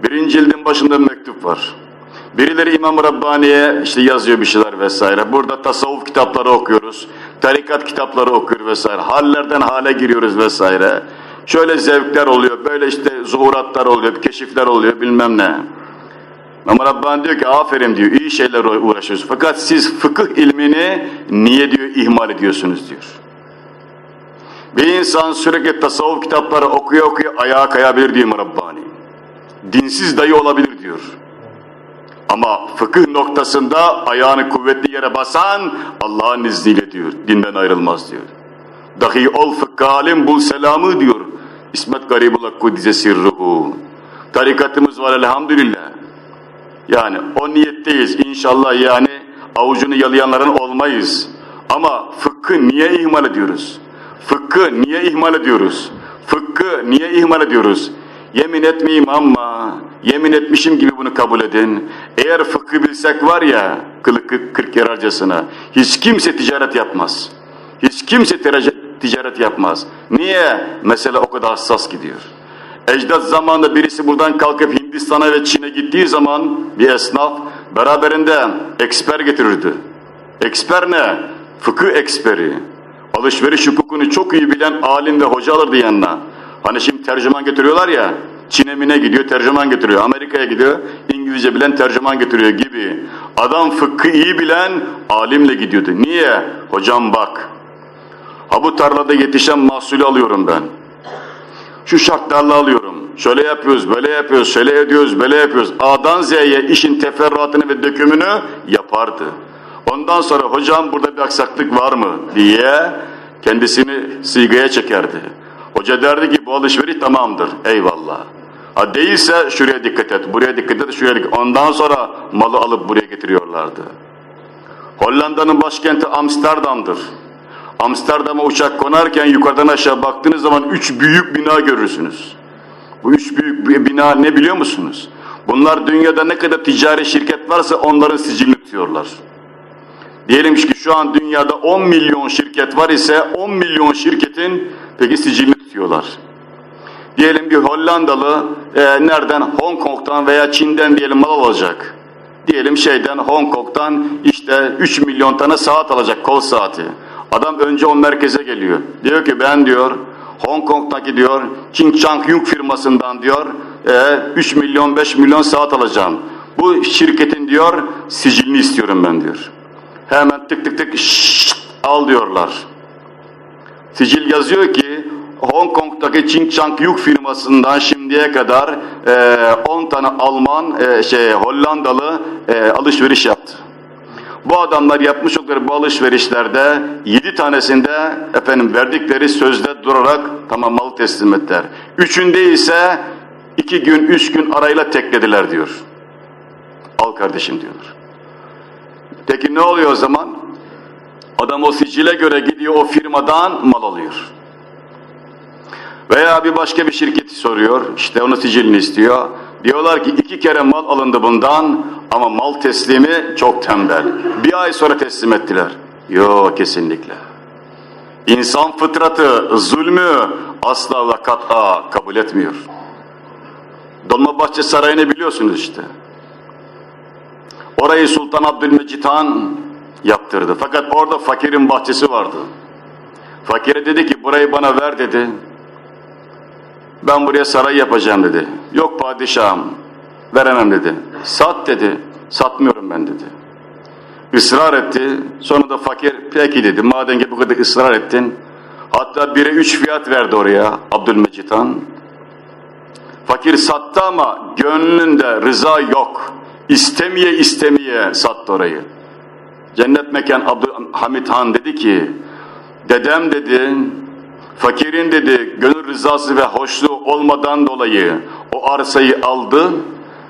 Birinci cildin başında bir mektup var. Birileri İmam Rabbani'ye işte yazıyor bir şeyler vesaire. Burada tasavvuf kitapları okuyoruz. Tarikat kitapları okuyor vesaire. Hallerden hale giriyoruz vesaire. Şöyle zevkler oluyor, böyle işte zuhuratlar oluyor, keşifler oluyor bilmem ne. Ama Rabbani diyor ki aferin diyor, iyi şeyler uğraşıyorsunuz. Fakat siz fıkıh ilmini niye diyor ihmal ediyorsunuz diyor. Bir insan sürekli tasavvuf kitapları okuya okuya ayağa kayabilir diyor Rabbani. Dinsiz dayı olabilir diyor. Ama fıkıh noktasında ayağını kuvvetli yere basan Allah'ın izniyle diyor. Dinden ayrılmaz diyor. Dahi ol fıkkalim bul selamı diyor. İsmet Garibullah Kudüs'e sirruhu. Tarikatımız var elhamdülillah. Yani o niyetteyiz inşallah yani avucunu yalayanların olmayız. Ama fıkkı niye ihmal ediyoruz? Fıkkı niye ihmal ediyoruz? Fıkkı niye ihmal ediyoruz? Yemin etmeyeyim ama yemin etmişim gibi bunu kabul edin. Eğer fıkkı bilsek var ya kılık kırk yararcasına hiç kimse ticaret yapmaz. Hiç kimse ticaret yapmaz. Niye? Mesele o kadar hassas gidiyor. Ecdat zamanında birisi buradan kalkıp Hindistan'a ve Çin'e gittiği zaman bir esnaf beraberinde eksper getirirdi. Eksper ne? Fıkıh eksperi. Alışveriş hukukunu çok iyi bilen alim ve hoca alırdı yanına. Hani şimdi tercüman getiriyorlar ya, Çin'e mine gidiyor, tercüman getiriyor. Amerika'ya gidiyor, İngilizce bilen tercüman getiriyor gibi. Adam fıkkı iyi bilen alimle gidiyordu. Niye? Hocam bak, ha bu tarlada yetişen mahsulü alıyorum ben. Şu şartlarla alıyorum. Şöyle yapıyoruz, böyle yapıyoruz, şöyle ediyoruz, böyle yapıyoruz. A'dan Z'ye işin teferruatını ve dökümünü yapardı. Ondan sonra hocam burada bir aksaklık var mı diye kendisini sigaya çekerdi. Hoca derdi ki bu alışveriş tamamdır. Eyvallah. Ha değilse şuraya dikkat et, buraya dikkat et, şuraya dikkat et. Ondan sonra malı alıp buraya getiriyorlardı. Hollanda'nın başkenti Amsterdam'dır. Amsterdam'a uçak konarken yukarıdan aşağı baktığınız zaman üç büyük bina görürsünüz. Bu üç büyük bina ne biliyor musunuz? Bunlar dünyada ne kadar ticari şirket varsa onların sicilini tutuyorlar. Diyelim ki şu an dünyada 10 milyon şirket var ise 10 milyon şirketin peki sicilini tutuyorlar. Diyelim bir Hollandalı e, nereden? Hong Kong'dan veya Çin'den diyelim mal alacak. Diyelim şeyden Hong Kong'dan işte 3 milyon tane saat alacak kol saati. Adam önce o merkeze geliyor. Diyor ki ben diyor Hong Kong'daki diyor King Chang Yung firmasından diyor e, 3 milyon 5 milyon saat alacağım. Bu şirketin diyor sicilini istiyorum ben diyor. Hemen tık tık tık şşt, al diyorlar. Sicil yazıyor ki Hong Kong'daki Ching Chang Yuk firmasından şimdiye kadar e, 10 tane Alman, e, şey Hollandalı e, alışveriş yaptı. Bu adamlar yapmış oldukları bu alışverişlerde 7 tanesinde efendim verdikleri sözde durarak tamam malı teslim ettiler. Üçünde ise 2 gün, 3 gün arayla teklediler diyor. Al kardeşim diyorlar. Peki ne oluyor o zaman? Adam o sicile göre gidiyor o firmadan mal alıyor. Veya bir başka bir şirketi soruyor, işte onun sicilini istiyor. Diyorlar ki iki kere mal alındı bundan ama mal teslimi çok tembel. Bir ay sonra teslim ettiler. Yok kesinlikle. İnsan fıtratı, zulmü asla ve kat'a kabul etmiyor. Dolmabahçe Sarayı'nı biliyorsunuz işte. Orayı Sultan Abdülmecit Han yaptırdı. Fakat orada fakirin bahçesi vardı. Fakire dedi ki burayı bana ver dedi. Ben buraya saray yapacağım dedi. Yok padişahım veremem dedi. Sat dedi. Satmıyorum ben dedi. Israr etti. Sonra da fakir peki dedi. Madem ki bu kadar ısrar ettin. Hatta bire üç fiyat verdi oraya Abdülmecit Han. Fakir sattı ama gönlünde rıza yok. İstemeye istemeye sattı orayı. Cennet mekan Abdülhamit Han dedi ki, dedem dedi, fakirin dedi, gönül rızası ve hoşluğu olmadan dolayı o arsayı aldı.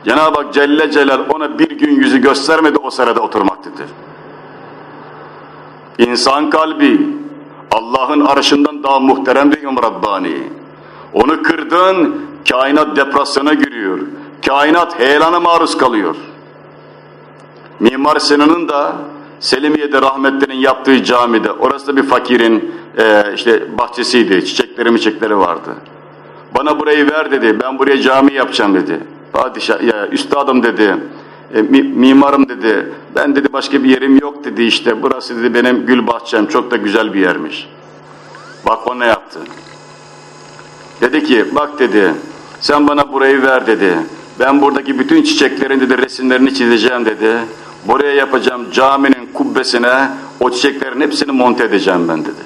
Cenab-ı Hak Celle Celal ona bir gün yüzü göstermedi o sırada oturmak dedi. İnsan kalbi Allah'ın arşından daha muhterem bir Rabbani. Onu kırdın, kainat depresyona giriyor. Kainat heyelana maruz kalıyor. Mimar Sinan'ın da Selimiye'de rahmetlerin yaptığı camide, orası da bir fakirin e, işte bahçesiydi, çiçekleri miçekleri vardı. Bana burayı ver dedi, ben buraya cami yapacağım dedi. Padişah, ya üstadım dedi, e, mi, mimarım dedi, ben dedi başka bir yerim yok dedi işte, burası dedi benim gül bahçem, çok da güzel bir yermiş. Bak o ne yaptı? Dedi ki, bak dedi, sen bana burayı ver dedi, ben buradaki bütün çiçeklerin dedi resimlerini çizeceğim dedi. Buraya yapacağım caminin kubbesine o çiçeklerin hepsini monte edeceğim ben dedi.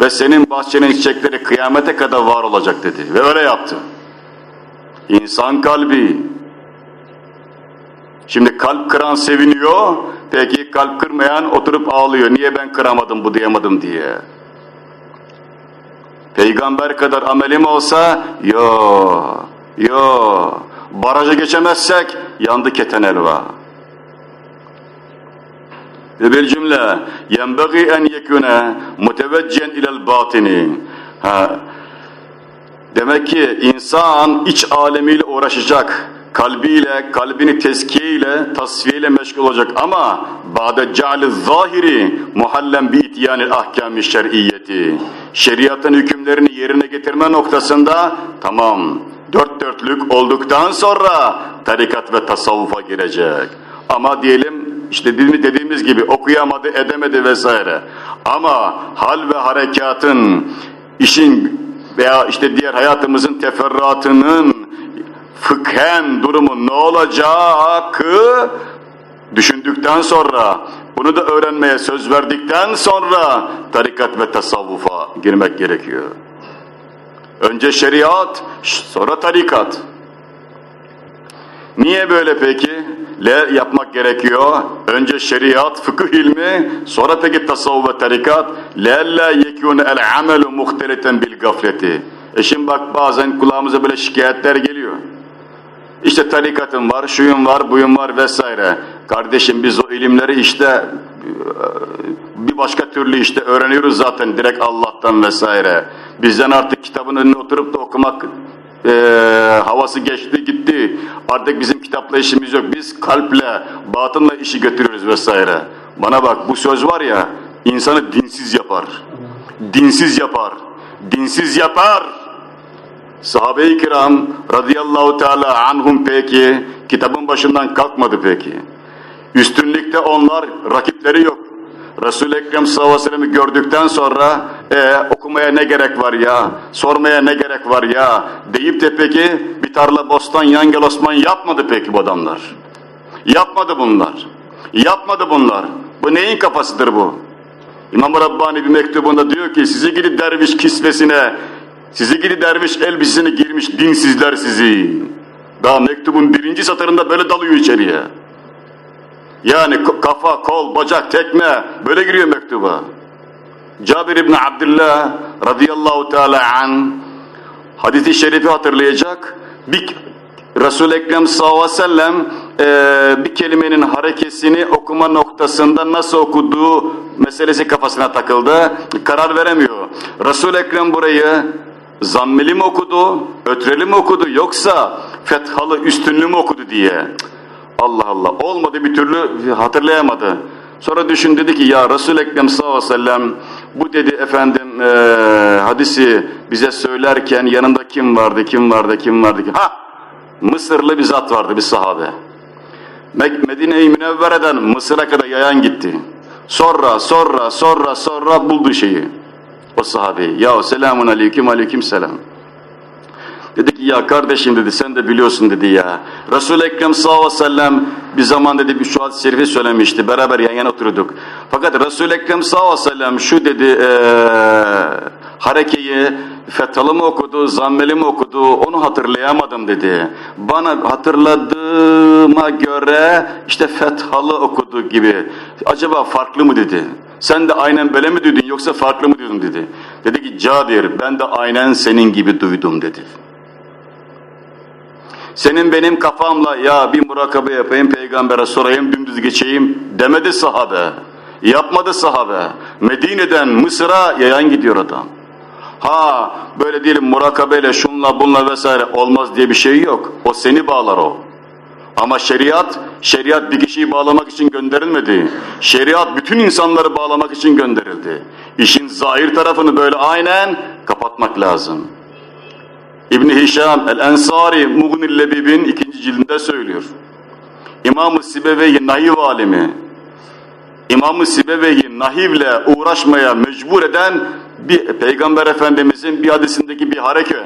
Ve senin bahçenin çiçekleri kıyamete kadar var olacak dedi. Ve öyle yaptı. İnsan kalbi. Şimdi kalp kıran seviniyor. Peki kalp kırmayan oturup ağlıyor. Niye ben kıramadım bu diyemadım diye. Peygamber kadar amelim olsa yo yo barajı geçemezsek yandı keten elva. Ve cümle yenbagi en yekune muteveccihen ilel batini. Ha. Demek ki insan iç alemiyle uğraşacak. Kalbiyle, kalbini tezkiyeyle, tasfiyeyle meşgul olacak ama ba'de ceali zahiri muhallen bi ityanil ahkâmi şer'iyyeti. Şeriatın hükümlerini yerine getirme noktasında tamam dört dörtlük olduktan sonra tarikat ve tasavvufa girecek. Ama diyelim işte dediğimiz gibi okuyamadı, edemedi vesaire. Ama hal ve harekatın, işin veya işte diğer hayatımızın teferruatının fıkhen durumu ne olacak düşündükten sonra, bunu da öğrenmeye söz verdikten sonra tarikat ve tasavvufa girmek gerekiyor. Önce şeriat, sonra tarikat. Niye böyle peki? Le yapmak gerekiyor. Önce şeriat, fıkıh ilmi, sonra peki tasavvuf ve tarikat. لَاَلَّا يَكُونَ الْعَمَلُ مُخْتَلِتًا بِالْغَفْلَةِ E şimdi bak bazen kulağımıza böyle şikayetler geliyor. İşte tarikatın var, şuyun var, buyun var vesaire. Kardeşim biz o ilimleri işte bir başka türlü işte öğreniyoruz zaten direkt Allah'tan vesaire. Bizden artık kitabın önüne oturup da okumak e, havası geçti gitti. Artık bizim kitapla işimiz yok. Biz kalple, batınla işi götürüyoruz vesaire. Bana bak bu söz var ya insanı dinsiz yapar. Dinsiz yapar. Dinsiz yapar. Sahabe-i kiram radıyallahu teala anhum peki kitabın başından kalkmadı peki. Üstünlükte onlar rakipleri yok. Resul-i Ekrem sallallahu aleyhi ve sellem'i gördükten sonra e, okumaya ne gerek var ya, sormaya ne gerek var ya deyip de peki bir tarla bostan yangel Osman yapmadı peki bu adamlar. Yapmadı bunlar. Yapmadı bunlar. Bu neyin kafasıdır bu? İmam Rabbani bir mektubunda diyor ki sizi gidi derviş kisvesine, sizi gidi derviş elbisesine girmiş dinsizler sizi. Daha mektubun birinci satırında böyle dalıyor içeriye. Yani kafa, kol, bacak, tekme böyle giriyor mektuba. Cabir İbni Abdullah radıyallahu teala an hadisi şerifi hatırlayacak. Bir Resul-i Ekrem sallallahu aleyhi ve sellem e, bir kelimenin harekesini okuma noktasında nasıl okuduğu meselesi kafasına takıldı. Karar veremiyor. Resul-i Ekrem burayı zammeli mi okudu, ötreli mi okudu yoksa fethalı üstünlü mü okudu diye. Allah Allah olmadı bir türlü hatırlayamadı. Sonra düşün dedi ki ya Resul-i Ekrem sallallahu aleyhi ve sellem bu dedi efendim e, hadisi bize söylerken yanında kim vardı kim vardı kim vardı ki ha Mısırlı bir zat vardı bir sahabe. Medine-i Münevvere'den Mısır'a kadar yayan gitti. Sonra sonra sonra sonra buldu şeyi. O sahabeyi. Ya selamun aleyküm aleyküm selam. Dedi ki ya kardeşim dedi sen de biliyorsun dedi ya. Resul-i Ekrem sallallahu aleyhi ve sellem bir zaman dedi bir şu hadis-i şerifi söylemişti. Beraber yan yana oturduk. Fakat Resul-i Ekrem sallallahu aleyhi ve sellem şu dedi ee, harekeyi fethalı mı okudu, zammeli mi okudu onu hatırlayamadım dedi. Bana hatırladığıma göre işte fethalı okudu gibi. Acaba farklı mı dedi. Sen de aynen böyle mi duydun yoksa farklı mı duydun dedi. Dedi ki Cabir ben de aynen senin gibi duydum dedi. Senin benim kafamla ya bir murakabe yapayım peygambere sorayım dümdüz geçeyim demedi sahabe. Yapmadı sahabe. Medine'den Mısır'a yayan gidiyor adam. Ha böyle diyelim murakabeyle şunla bunla vesaire olmaz diye bir şey yok. O seni bağlar o. Ama şeriat, şeriat bir kişiyi bağlamak için gönderilmedi. Şeriat bütün insanları bağlamak için gönderildi. İşin zahir tarafını böyle aynen kapatmak lazım. İbni Hişam el-Ensari Mugnil Lebib'in ikinci cildinde söylüyor. İmam-ı Sibeveyi nahiv alimi, İmam-ı Sibeveyi nahivle uğraşmaya mecbur eden bir Peygamber Efendimizin bir hadisindeki bir hareke.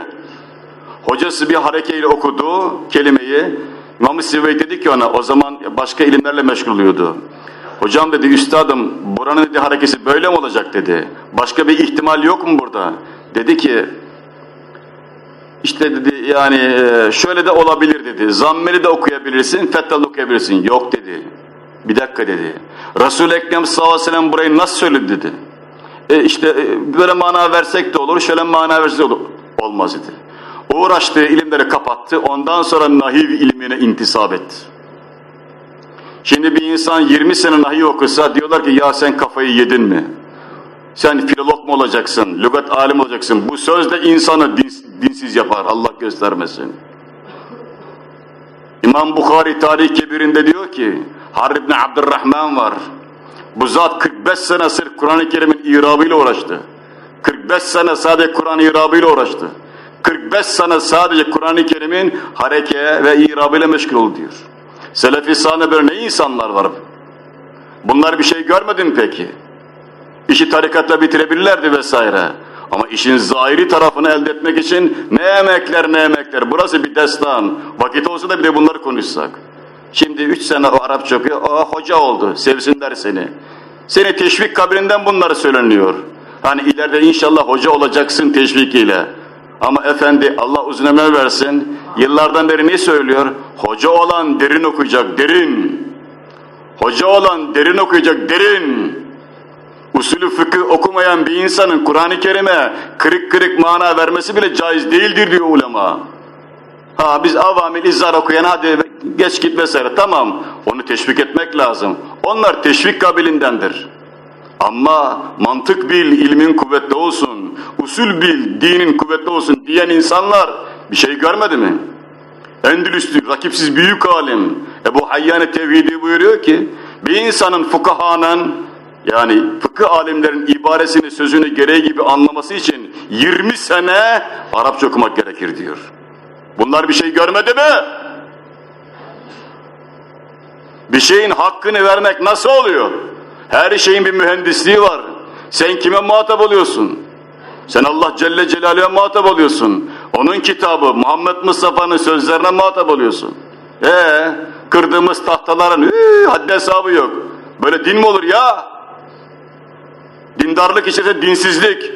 Hocası bir harekeyle okudu kelimeyi. İmam-ı Sibeveyi dedi ki ona o zaman başka ilimlerle meşgul oluyordu. Hocam dedi üstadım buranın dedi harekesi böyle mi olacak dedi. Başka bir ihtimal yok mu burada? Dedi ki işte dedi yani e, şöyle de olabilir dedi. Zammeli de okuyabilirsin, fethalı okuyabilirsin. Yok dedi. Bir dakika dedi. Resul-i Ekrem sallallahu aleyhi ve sellem burayı nasıl söyledi dedi. E işte e, böyle mana versek de olur, şöyle mana versek de olur. Olmaz dedi. Uğraştığı ilimleri kapattı, ondan sonra nahiv ilmine intisap etti. Şimdi bir insan 20 sene nahiv okusa diyorlar ki ya sen kafayı yedin mi? Sen filolog mu olacaksın, lügat alim olacaksın? Bu söz de insanı din, dinsiz yapar, Allah göstermesin. İmam Bukhari Tarih Kebir'inde diyor ki, Harb ibn Abdurrahman var. Bu zat 45 sene sırf Kur'an-ı Kerim'in irabıyla uğraştı. 45 sene sadece Kur'an irabıyla uğraştı. 45 sene sadece Kur'an-ı Kerim'in hareke ve irabıyla meşgul oldu diyor. Selefi sahne böyle ne insanlar var? Bunlar bir şey görmedi mi peki? İşi tarikatla bitirebilirlerdi vesaire. Ama işin zahiri tarafını elde etmek için ne emekler ne emekler. Burası bir destan. Vakit olsa da bir de bunları konuşsak. Şimdi üç sene o Arapça okuyor, o hoca oldu, sevsinler seni. Seni teşvik kabrinden bunları söyleniyor. Hani ileride inşallah hoca olacaksın teşvikiyle. Ama efendi Allah uzun ömür versin, yıllardan beri ne söylüyor? Hoca olan derin okuyacak, derin. Hoca olan derin okuyacak, derin. Usulü fıkıh okumayan bir insanın Kur'an-ı Kerim'e kırık kırık mana vermesi bile caiz değildir diyor ulema. Ha biz avamil izzar okuyan hadi geç git vesaire tamam Onu teşvik etmek lazım. Onlar teşvik kabilindendir. Ama mantık bil, ilmin kuvvetli olsun, usul bil, dinin kuvvetli olsun diyen insanlar bir şey görmedi mi? Endülüslü, rakipsiz büyük alim Ebu Hayyan Tevhidi buyuruyor ki, bir insanın fukahanın yani fıkıh alimlerin ibaresini, sözünü gereği gibi anlaması için 20 sene Arapça okumak gerekir diyor. Bunlar bir şey görmedi mi? Bir şeyin hakkını vermek nasıl oluyor? Her şeyin bir mühendisliği var. Sen kime muhatap oluyorsun? Sen Allah Celle Celaluhu'ya muhatap oluyorsun. Onun kitabı Muhammed Mustafa'nın sözlerine muhatap oluyorsun. Ee, kırdığımız tahtaların haddi hesabı yok. Böyle din mi olur ya? Dindarlık içerisinde dinsizlik.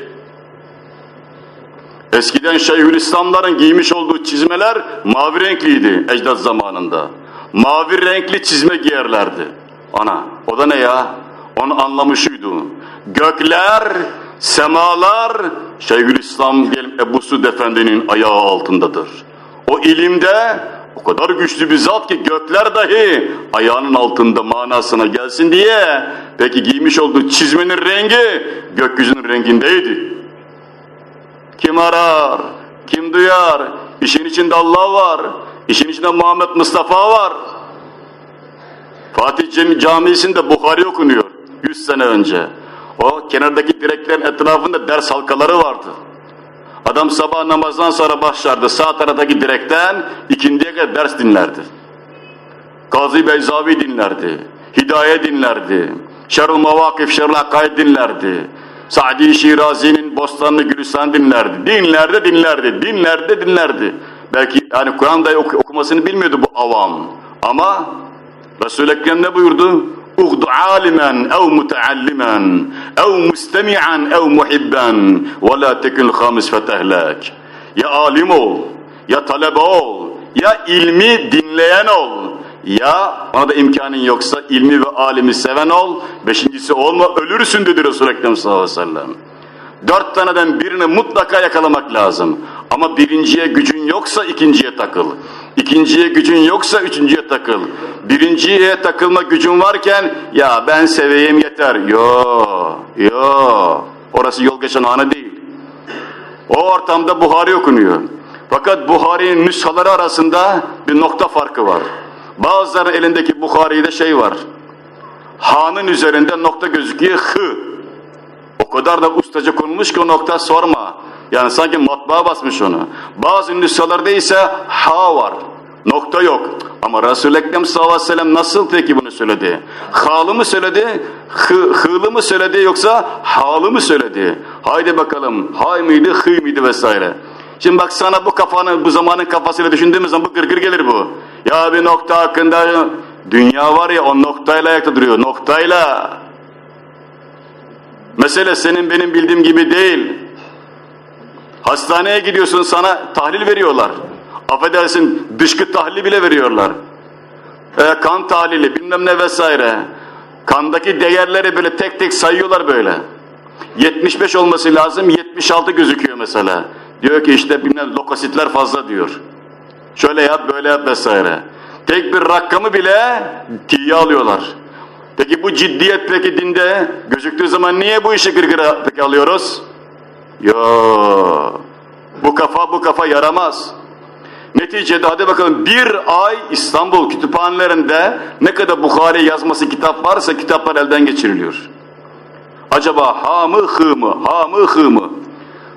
Eskiden Şeyhülislamların giymiş olduğu çizmeler mavi renkliydi ecdat zamanında. Mavi renkli çizme giyerlerdi. Ana, o da ne ya? Onun anlamı şuydu. Gökler, semalar Şeyhülislam Ebu Sud Efendi'nin ayağı altındadır. O ilimde kadar güçlü bir zat ki gökler dahi ayağının altında manasına gelsin diye peki giymiş olduğu çizmenin rengi gökyüzünün rengindeydi. Kim arar, kim duyar, işin içinde Allah var, işin içinde Muhammed Mustafa var. Fatih Camisi'nde Bukhari okunuyor 100 sene önce. O kenardaki direklerin etrafında ders halkaları vardı. Adam sabah namazdan sonra başlardı. Sağ taraftaki direkten ikindiye kadar ders dinlerdi. Gazi Beyzavi dinlerdi. Hidaye dinlerdi. Şerul Mavakif, Şerul Hakkaid dinlerdi. Sa'di Şirazi'nin Bostanlı Gülistan dinlerdi. Dinlerdi, dinlerdi, dinlerdi, dinlerdi. Belki yani Kur'an'da ok okumasını bilmiyordu bu avam. Ama Resul-i Ekrem ne buyurdu? اغد عالما او متعلما او مستمعا او محبا ولا تكن الخامس فتهلك ya alim ol ya talebe ol ya ilmi dinleyen ol ya ona da imkanın yoksa ilmi ve alimi seven ol beşincisi olma ölürsün dedi Resul-i Ekrem sallallahu aleyhi ve sellem dört taneden birini mutlaka yakalamak lazım ama birinciye gücün yoksa ikinciye takıl İkinciye gücün yoksa üçüncüye takıl. Birinciye takılma gücün varken ya ben seveyim yeter. Yo, yo. Orası yol geçen anı değil. O ortamda Buhari okunuyor. Fakat Buhari'nin nüshaları arasında bir nokta farkı var. Bazılarının elindeki Buhari'de şey var. Ha'nın üzerinde nokta gözüküyor. Hı. O kadar da ustaca konulmuş ki o nokta sorma. Yani sanki matbaa basmış onu. Bazı nüshalarda ise ha var. Nokta yok. Ama Resul-i Ekrem sallallahu aleyhi ve sellem nasıl peki bunu söyledi? Halı mı söyledi? Hı, hılı mı söyledi yoksa halı mı söyledi? Haydi bakalım. Hay mıydı, hı mıydı vesaire. Şimdi bak sana bu kafanın, bu zamanın kafasıyla düşündüğümüz zaman bu gırgır gelir bu. Ya bir nokta hakkında dünya var ya o noktayla ayakta duruyor. Noktayla. Mesele senin benim bildiğim gibi değil. Hastaneye gidiyorsun sana tahlil veriyorlar. Affedersin dışkı tahlili bile veriyorlar. E, kan tahlili bilmem ne vesaire. Kandaki değerleri böyle tek tek sayıyorlar böyle. 75 olması lazım 76 gözüküyor mesela. Diyor ki işte bilmem lokasitler fazla diyor. Şöyle yap böyle yap vesaire. Tek bir rakamı bile tiye alıyorlar. Peki bu ciddiyet peki dinde gözüktüğü zaman niye bu işi gırgıra peki alıyoruz? Yo, bu kafa bu kafa yaramaz. Neticede hadi bakalım bir ay İstanbul kütüphanelerinde ne kadar Bukhari yazması kitap varsa kitaplar elden geçiriliyor. Acaba ha mı hı mı, ha mı hı mı?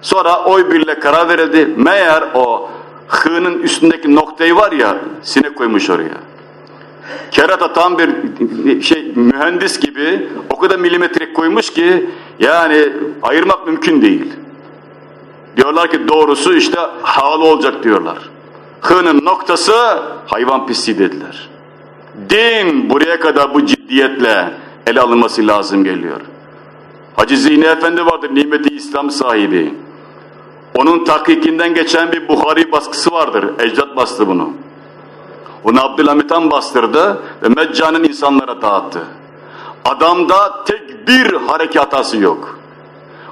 Sonra oy birle karar verildi. Meğer o hı'nın üstündeki noktayı var ya sinek koymuş oraya. Kerata tam bir şey mühendis gibi o kadar milimetrik koymuş ki yani ayırmak mümkün değil. Diyorlar ki doğrusu işte havalı olacak diyorlar. Hı'nın noktası hayvan pisliği dediler. Din buraya kadar bu ciddiyetle ele alınması lazım geliyor. Hacı Zihni Efendi vardır nimeti İslam sahibi. Onun tahkikinden geçen bir Buhari baskısı vardır. Ecdat bastı bunu. Onu Abdülhamit Han bastırdı ve meccanın insanlara dağıttı. Adamda tek bir hareket hatası yok.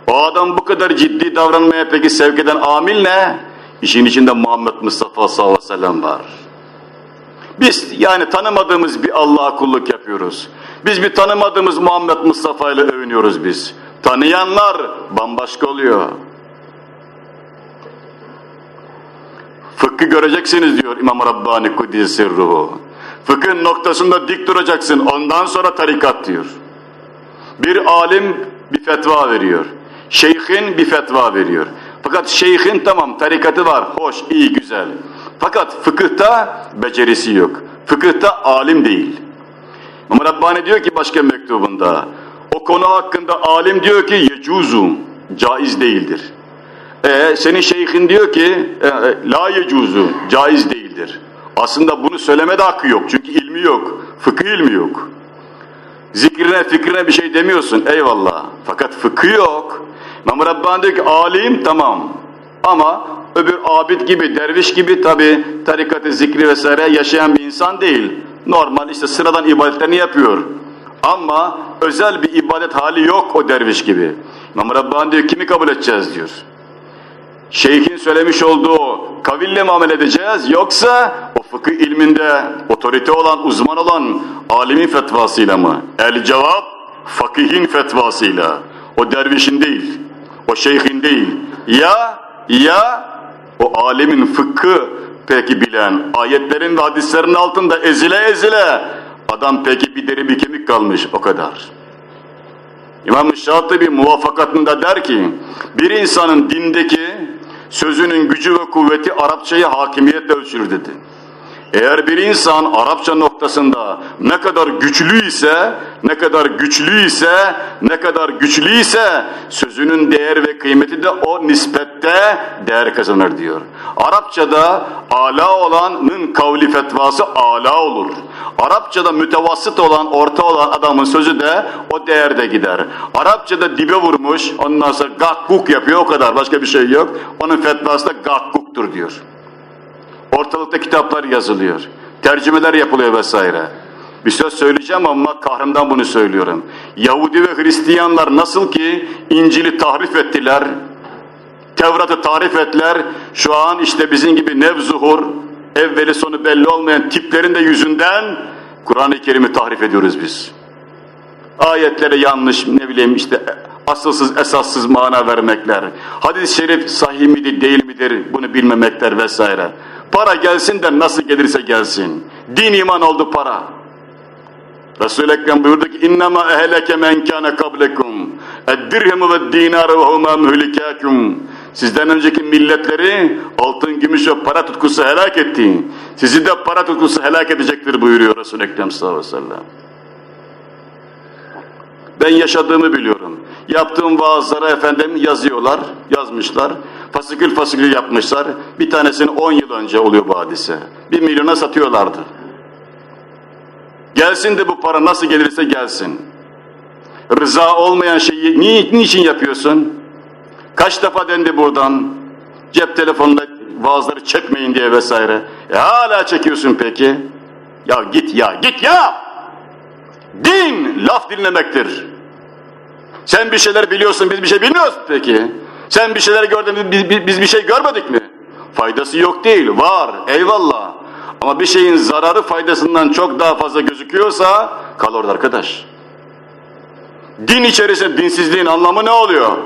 O adam bu kadar ciddi davranmaya peki sevk eden amil ne? İşin içinde Muhammed Mustafa sallallahu aleyhi ve sellem var. Biz yani tanımadığımız bir Allah'a kulluk yapıyoruz. Biz bir tanımadığımız Muhammed Mustafa ile övünüyoruz biz. Tanıyanlar bambaşka oluyor. Fıkkı göreceksiniz diyor İmam Rabbani Kuddisi Ruhu. Fıkhın noktasında dik duracaksın ondan sonra tarikat diyor. Bir alim bir fetva veriyor. Şeyhin bir fetva veriyor. Fakat şeyhin tamam tarikatı var, hoş, iyi, güzel. Fakat fıkıhta becerisi yok. Fıkıhta alim değil. Ama Rabbani diyor ki başka mektubunda, o konu hakkında alim diyor ki yecuzu, caiz değildir. E, senin şeyhin diyor ki e, e, la yecuzu, caiz değildir. Aslında bunu söyleme de hakkı yok çünkü ilmi yok, fıkıh ilmi yok. Zikrine fikrine bir şey demiyorsun eyvallah. Fakat fıkı yok. İmam Rabbani diyor ki alim tamam. Ama öbür abid gibi, derviş gibi tabi tarikatı, zikri vesaire yaşayan bir insan değil. Normal işte sıradan ibadetlerini yapıyor. Ama özel bir ibadet hali yok o derviş gibi. İmam Rabbani diyor kimi kabul edeceğiz diyor. Şeyhin söylemiş olduğu kaville mi edeceğiz yoksa o fıkıh ilminde otorite olan, uzman olan alimin fetvasıyla mı? El cevap fakihin fetvasıyla. O dervişin değil, o şeyhin değil. Ya, ya o alimin fıkkı peki bilen, ayetlerin ve hadislerin altında ezile ezile adam peki bir deri bir kemik kalmış o kadar. İmam-ı Şatibi muvaffakatında der ki, bir insanın dindeki sözünün gücü ve kuvveti Arapçayı hakimiyetle ölçülür dedi. Eğer bir insan Arapça noktasında ne kadar güçlü ise, ne kadar güçlü ise, ne kadar güçlü ise sözünün değer ve kıymeti de o nispette değer kazanır diyor. Arapçada ala olanın kavli fetvası ala olur. Arapçada mütevasıt olan, orta olan adamın sözü de o değerde gider. Arapçada dibe vurmuş, ondan sonra gakkuk yapıyor o kadar başka bir şey yok. Onun fetvası da gakkuktur diyor. Ortalıkta kitaplar yazılıyor. Tercümeler yapılıyor vesaire. Bir söz söyleyeceğim ama kahrımdan bunu söylüyorum. Yahudi ve Hristiyanlar nasıl ki İncil'i tahrif ettiler, Tevrat'ı tahrif ettiler, şu an işte bizim gibi nevzuhur, evveli sonu belli olmayan tiplerin de yüzünden Kur'an-ı Kerim'i tahrif ediyoruz biz. Ayetlere yanlış, ne bileyim işte asılsız, esassız mana vermekler, hadis-i şerif sahih midir, değil midir bunu bilmemekler vesaire. Para gelsin de nasıl gelirse gelsin. Din iman oldu para. Resul-i Ekrem buyurdu ki men kana kablekum eddirhemu ve dinar ve huma mühlikâkum Sizden önceki milletleri altın, gümüş ve para tutkusu helak etti. Sizi de para tutkusu helak edecektir buyuruyor Resul-i Ekrem sallallahu aleyhi ve sellem. Ben yaşadığımı biliyorum. Yaptığım vaazlara efendim yazıyorlar, yazmışlar. Fasikül fasikül yapmışlar. Bir tanesini 10 yıl önce oluyor bu hadise. Bir milyona satıyorlardı. Gelsin de bu para nasıl gelirse gelsin. Rıza olmayan şeyi ni, niçin yapıyorsun? Kaç defa dendi buradan? Cep telefonunda vaazları çekmeyin diye vesaire. E hala çekiyorsun peki. Ya git ya, git ya! Din laf dinlemektir. Sen bir şeyler biliyorsun, biz bir şey bilmiyoruz peki. Sen bir şeyler gördün, biz, biz, biz bir şey görmedik mi? Faydası yok değil, var, eyvallah. Ama bir şeyin zararı faydasından çok daha fazla gözüküyorsa, kal orada arkadaş. Din içerisinde dinsizliğin anlamı ne oluyor?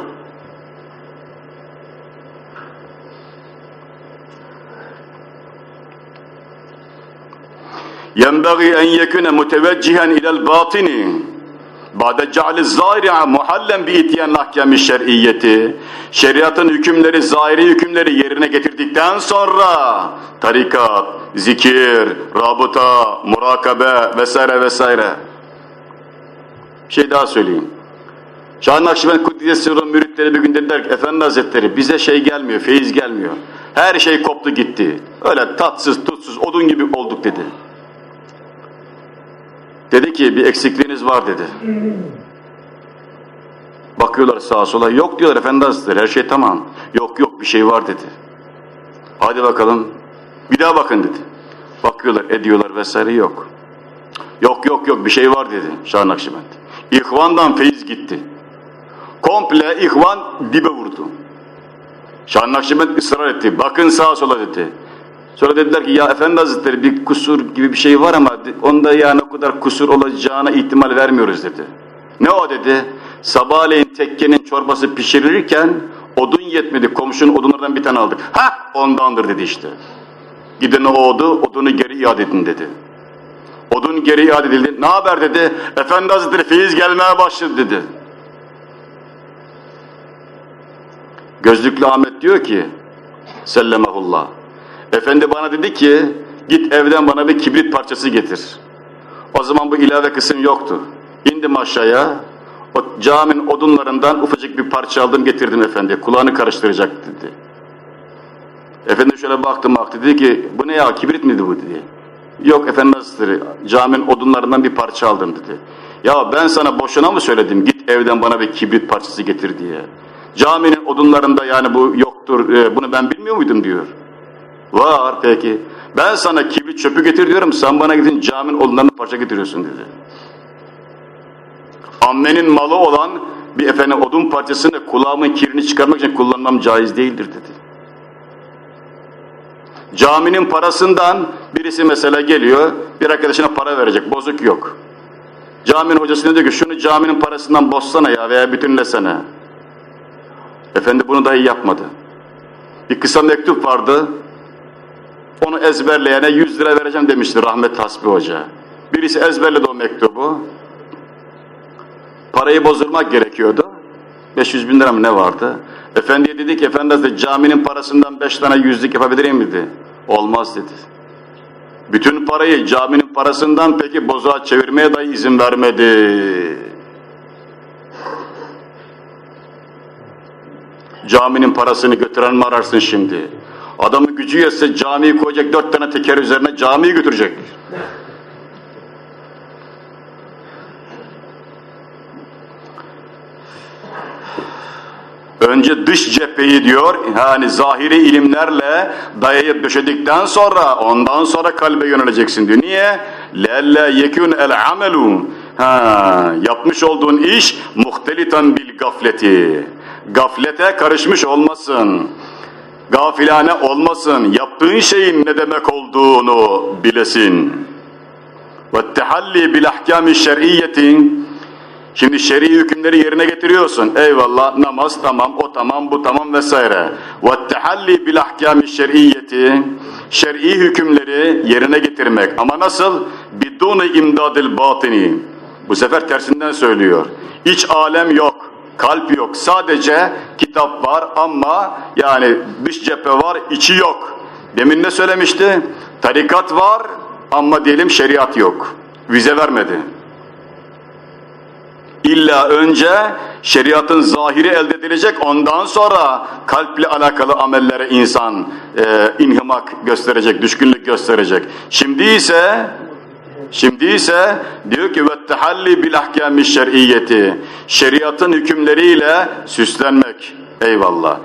ينبغي أن يكون متوجها إلى الباطن Bade ce'li zâri'a muhallen bi itiyen lahkemi şer'iyyeti. Şeriatın hükümleri, zahiri hükümleri yerine getirdikten sonra tarikat, zikir, rabıta, murakabe vesaire vesaire. Bir şey daha söyleyeyim. Şahin Akşibend Kuddiyesi'nin müritleri bir gün dediler ki, Efendi Hazretleri bize şey gelmiyor, feyiz gelmiyor. Her şey koptu gitti. Öyle tatsız tutsuz odun gibi olduk dedi. Dedi ki bir eksikliğiniz var dedi. Bakıyorlar sağa sola. Yok diyorlar efendi hazretleri her şey tamam. Yok yok bir şey var dedi. Hadi bakalım. Bir daha bakın dedi. Bakıyorlar ediyorlar vesaire yok. Yok yok yok bir şey var dedi Şah Nakşibend. İhvandan feyiz gitti. Komple ihvan dibe vurdu. Şah Nakşibend ısrar etti. Bakın sağa sola dedi. Sonra dediler ki ya Efendi Hazretleri bir kusur gibi bir şey var ama onda ya ne kadar kusur olacağına ihtimal vermiyoruz dedi. Ne o dedi? Sabahleyin tekkenin çorbası pişirilirken odun yetmedi. Komşunun odunlardan bir tane aldık. Ha ondandır dedi işte. Gidin o odu, odunu geri iade edin dedi. Odun geri iade edildi. Ne haber dedi. Efendi Hazretleri feyiz gelmeye başladı dedi. Gözlüklü Ahmet diyor ki sellemehullah. Efendi bana dedi ki git evden bana bir kibrit parçası getir. O zaman bu ilave kısım yoktu. İndim aşağıya. O caminin odunlarından ufacık bir parça aldım getirdim efendi. Kulağını karıştıracak dedi. Efendi şöyle baktım baktı dedi ki bu ne ya kibrit miydi bu dedi. Yok efendi hazretleri caminin odunlarından bir parça aldım dedi. Ya ben sana boşuna mı söyledim git evden bana bir kibrit parçası getir diye. Caminin odunlarında yani bu yoktur e, bunu ben bilmiyor muydum diyor. Var peki. Ben sana kibrit çöpü getir diyorum sen bana gidin caminin odunlarından parça getiriyorsun dedi. Ammenin malı olan bir efendim odun parçasını kulağımın kirini çıkarmak için kullanmam caiz değildir dedi. Caminin parasından birisi mesela geliyor, bir arkadaşına para verecek, bozuk yok. Caminin hocasına diyor ki şunu caminin parasından bozsana ya veya bütünlesene. Efendi bunu dahi yapmadı. Bir kısa mektup vardı, onu ezberleyene 100 lira vereceğim demişti rahmetli Hasbi Hoca. Birisi ezberledi o mektubu, parayı bozdurmak gerekiyordu. 500 bin lira mı ne vardı? Efendiye dedi ki, efendi caminin parasından beş tane yüzlük yapabilir miyim dedi. Olmaz dedi. Bütün parayı caminin parasından peki bozuğa çevirmeye dahi izin vermedi. Caminin parasını götüren mi ararsın şimdi? Adamın gücü yetse camiyi koyacak dört tane teker üzerine camiyi götürecek. Önce dış cepheyi diyor, yani zahiri ilimlerle dayayıp döşedikten sonra, ondan sonra kalbe yöneleceksin diyor. Niye? لَاَلَّا يَكُنْ الْعَمَلُ Ha, yapmış olduğun iş muhtelitan bil gafleti. Gaflete karışmış olmasın. Gafilane olmasın. Yaptığın şeyin ne demek olduğunu bilesin. وَالتَّحَلِّي بِالْاحْكَامِ الشَّرْعِيَّةِ Şimdi şer'i hükümleri yerine getiriyorsun. Eyvallah namaz tamam, o tamam, bu tamam vesaire. وَالتَّحَلِّي بِالْاحْكَامِ الشَّرْعِيَّةِ Şer'i hükümleri yerine getirmek. Ama nasıl? بِدُونِ اِمْدَادِ الْبَاطِنِ Bu sefer tersinden söylüyor. İç alem yok, kalp yok. Sadece kitap var ama yani dış cephe var, içi yok. Demin ne söylemişti? Tarikat var ama diyelim şeriat yok. Vize vermedi. İlla önce şeriatın zahiri elde edilecek ondan sonra kalple alakalı amellere insan e, inhimak gösterecek, düşkünlük gösterecek. Şimdi ise şimdi ise diyor ki vettehalli bil ahkâmi şer'iyyeti şeriatın hükümleriyle süslenmek. Eyvallah.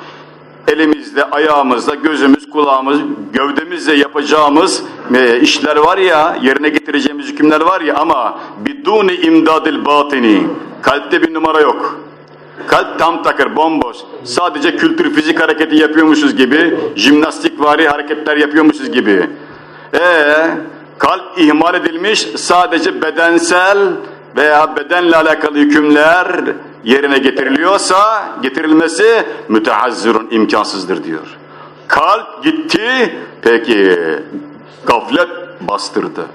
Elimizde, ayağımızda, gözümüz, kulağımız, gövdemizle yapacağımız e, işler var ya, yerine getireceğimiz hükümler var ya ama biduni imdadil batini. Kalpte bir numara yok. Kalp tam takır, bomboş. Sadece kültür, fizik hareketi yapıyormuşuz gibi, jimnastik vari hareketler yapıyormuşuz gibi. Ee, kalp ihmal edilmiş, sadece bedensel veya bedenle alakalı hükümler yerine getiriliyorsa getirilmesi müteazzirun imkansızdır diyor. Kalp gitti, peki gaflet bastırdı.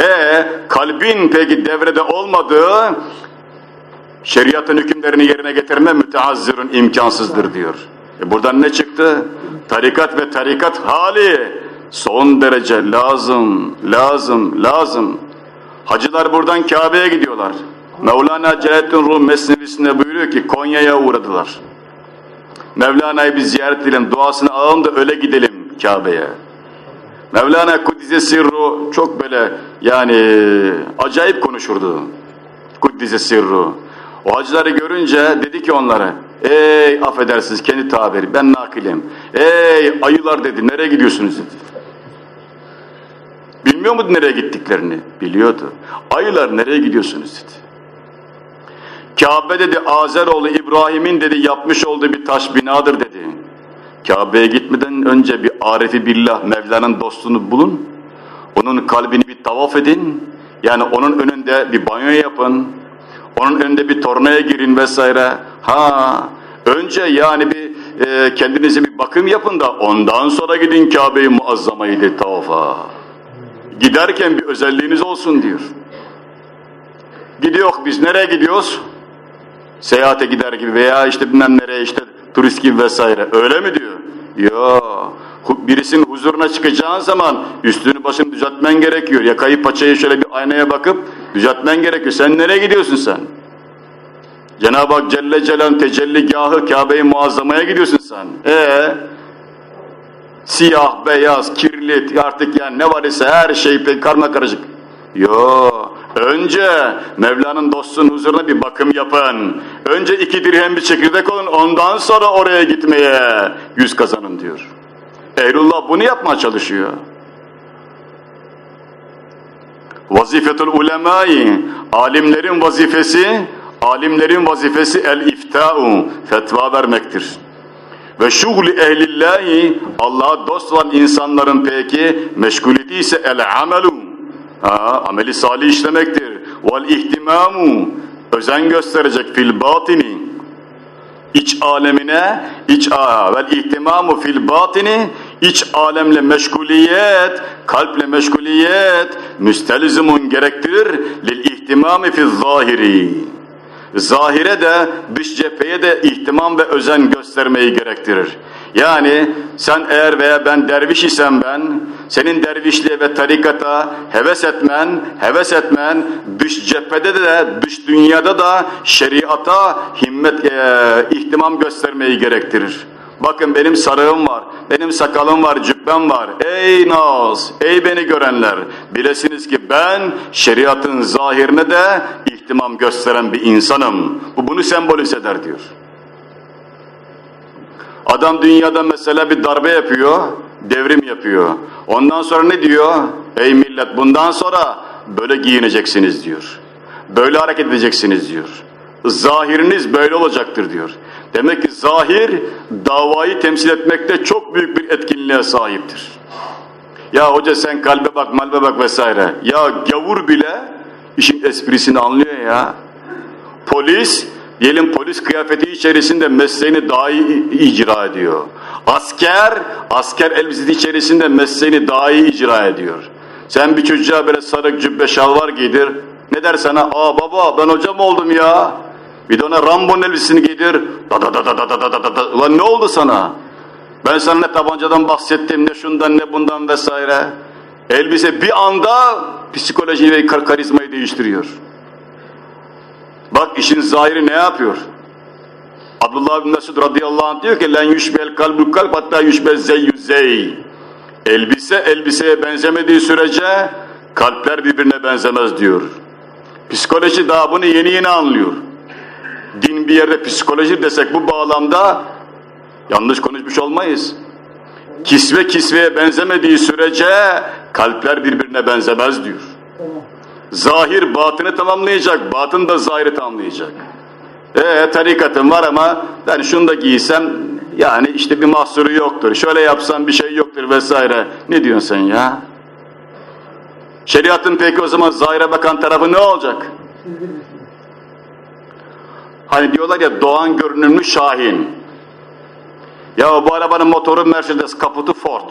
E kalbin peki devrede olmadığı şeriatın hükümlerini yerine getirme müteazzirun imkansızdır diyor. E buradan ne çıktı? Tarikat ve tarikat hali son derece lazım, lazım, lazım. Hacılar buradan Kabe'ye gidiyorlar. Mevlana Celaleddin Rum Mesnevisinde buyuruyor ki Konya'ya uğradılar. Mevlana'yı bir ziyaret edelim, duasını alalım da öyle gidelim Kabe'ye. Mevlana Kuddise Sirru çok böyle yani acayip konuşurdu. Kuddise Sirru. O hacıları görünce dedi ki onlara, ey affedersiniz kendi tabiri ben nakilim. Ey ayılar dedi nereye gidiyorsunuz dedi. Bilmiyor muydu nereye gittiklerini? Biliyordu. Ayılar nereye gidiyorsunuz dedi. Kabe dedi Azeroğlu İbrahim'in dedi yapmış olduğu bir taş binadır dedi. Kabe'ye gitmeden önce bir Arifi Billah Mevla'nın dostunu bulun. Onun kalbini bir tavaf edin. Yani onun önünde bir banyo yapın. Onun önünde bir tornaya girin vesaire. Ha, önce yani bir e, kendinize bir bakım yapın da ondan sonra gidin Kabe'yi muazzamayı tavafa. Giderken bir özelliğiniz olsun diyor. Gidiyor biz nereye gidiyoruz? Seyahate gider gibi veya işte bilmem nereye işte turist gibi vesaire. Öyle mi diyor? Ya birisinin huzuruna çıkacağın zaman üstünü başını düzeltmen gerekiyor. Yakayı paçayı şöyle bir aynaya bakıp düzeltmen gerekiyor. Sen nereye gidiyorsun sen? Cenab-ı Hak Celle Celal'in tecelligahı Kabe-i Muazzama'ya gidiyorsun sen. Ee, siyah, beyaz, kirli artık yani ne var ise her şey karma karışık. Yo, önce Mevla'nın dostunun huzuruna bir bakım yapın. Önce iki dirhem bir çekirdek olun, ondan sonra oraya gitmeye yüz kazanın diyor. Ehlullah bunu yapmaya çalışıyor. Vazifetul ulemai, alimlerin vazifesi, alimlerin vazifesi el ifta'u, fetva vermektir. Ve şuhli ehlillahi, Allah'a dost olan insanların peki meşguliyeti ise el amelu, ha, ameli salih işlemektir. Vel ihtimamu, özen gösterecek fil batini, iç alemine, iç a vel ihtimamu fil batini, iç alemle meşguliyet, kalple meşguliyet müstelzimun gerektirir lil ihtimami fil zahiri. Zahire de dış cepheye de ihtimam ve özen göstermeyi gerektirir. Yani sen eğer veya ben derviş isem ben, senin dervişliğe ve tarikata heves etmen, heves etmen, dış cephede de, dış dünyada da şeriata himmet, e, ihtimam göstermeyi gerektirir. Bakın benim sarığım var, benim sakalım var, cübbem var. Ey naz, ey beni görenler, bilesiniz ki ben şeriatın zahirine de ihtimam gösteren bir insanım. Bu bunu sembolize eder diyor. Adam dünyada mesela bir darbe yapıyor, devrim yapıyor. Ondan sonra ne diyor? Ey millet bundan sonra böyle giyineceksiniz diyor. Böyle hareket edeceksiniz diyor. Zahiriniz böyle olacaktır diyor. Demek ki zahir davayı temsil etmekte çok büyük bir etkinliğe sahiptir. Ya hoca sen kalbe bak, malbe bak vesaire. Ya gavur bile işin esprisini anlıyor ya. Polis, diyelim polis kıyafeti içerisinde mesleğini daha iyi icra ediyor. Asker, asker elbisesi içerisinde mesleğini daha iyi icra ediyor. Sen bir çocuğa böyle sarık cübbe şalvar giydir. Ne der sana? Aa baba ben hocam oldum ya. Bir de ona Rambo'nun elbisesini giydir. Da da da da da da da da da. Ulan ne oldu sana? Ben sana ne tabancadan bahsettim, ne şundan ne bundan vesaire. Elbise bir anda psikolojiyi ve kar karizmayı değiştiriyor. Bak işin zahiri ne yapıyor? Abdullah bin Mesud radıyallahu anh diyor ki len yüşbel kalbul kalp hatta yüşbel zeyyü zey. Elbise elbiseye benzemediği sürece kalpler birbirine benzemez diyor. Psikoloji daha bunu yeni yeni anlıyor. Din bir yerde psikoloji desek bu bağlamda yanlış konuşmuş olmayız. Kisve kisveye benzemediği sürece kalpler birbirine benzemez diyor. Zahir batını tamamlayacak, batın da zahiri tamamlayacak. Ee tarikatım var ama ben şunu da giysem yani işte bir mahsuru yoktur. Şöyle yapsam bir şey yoktur vesaire. Ne diyorsun sen ya? Şeriatın peki o zaman zahire bakan tarafı ne olacak? Hani diyorlar ya doğan görünümlü Şahin. Ya bu arabanın motoru Mercedes, kaputu Ford.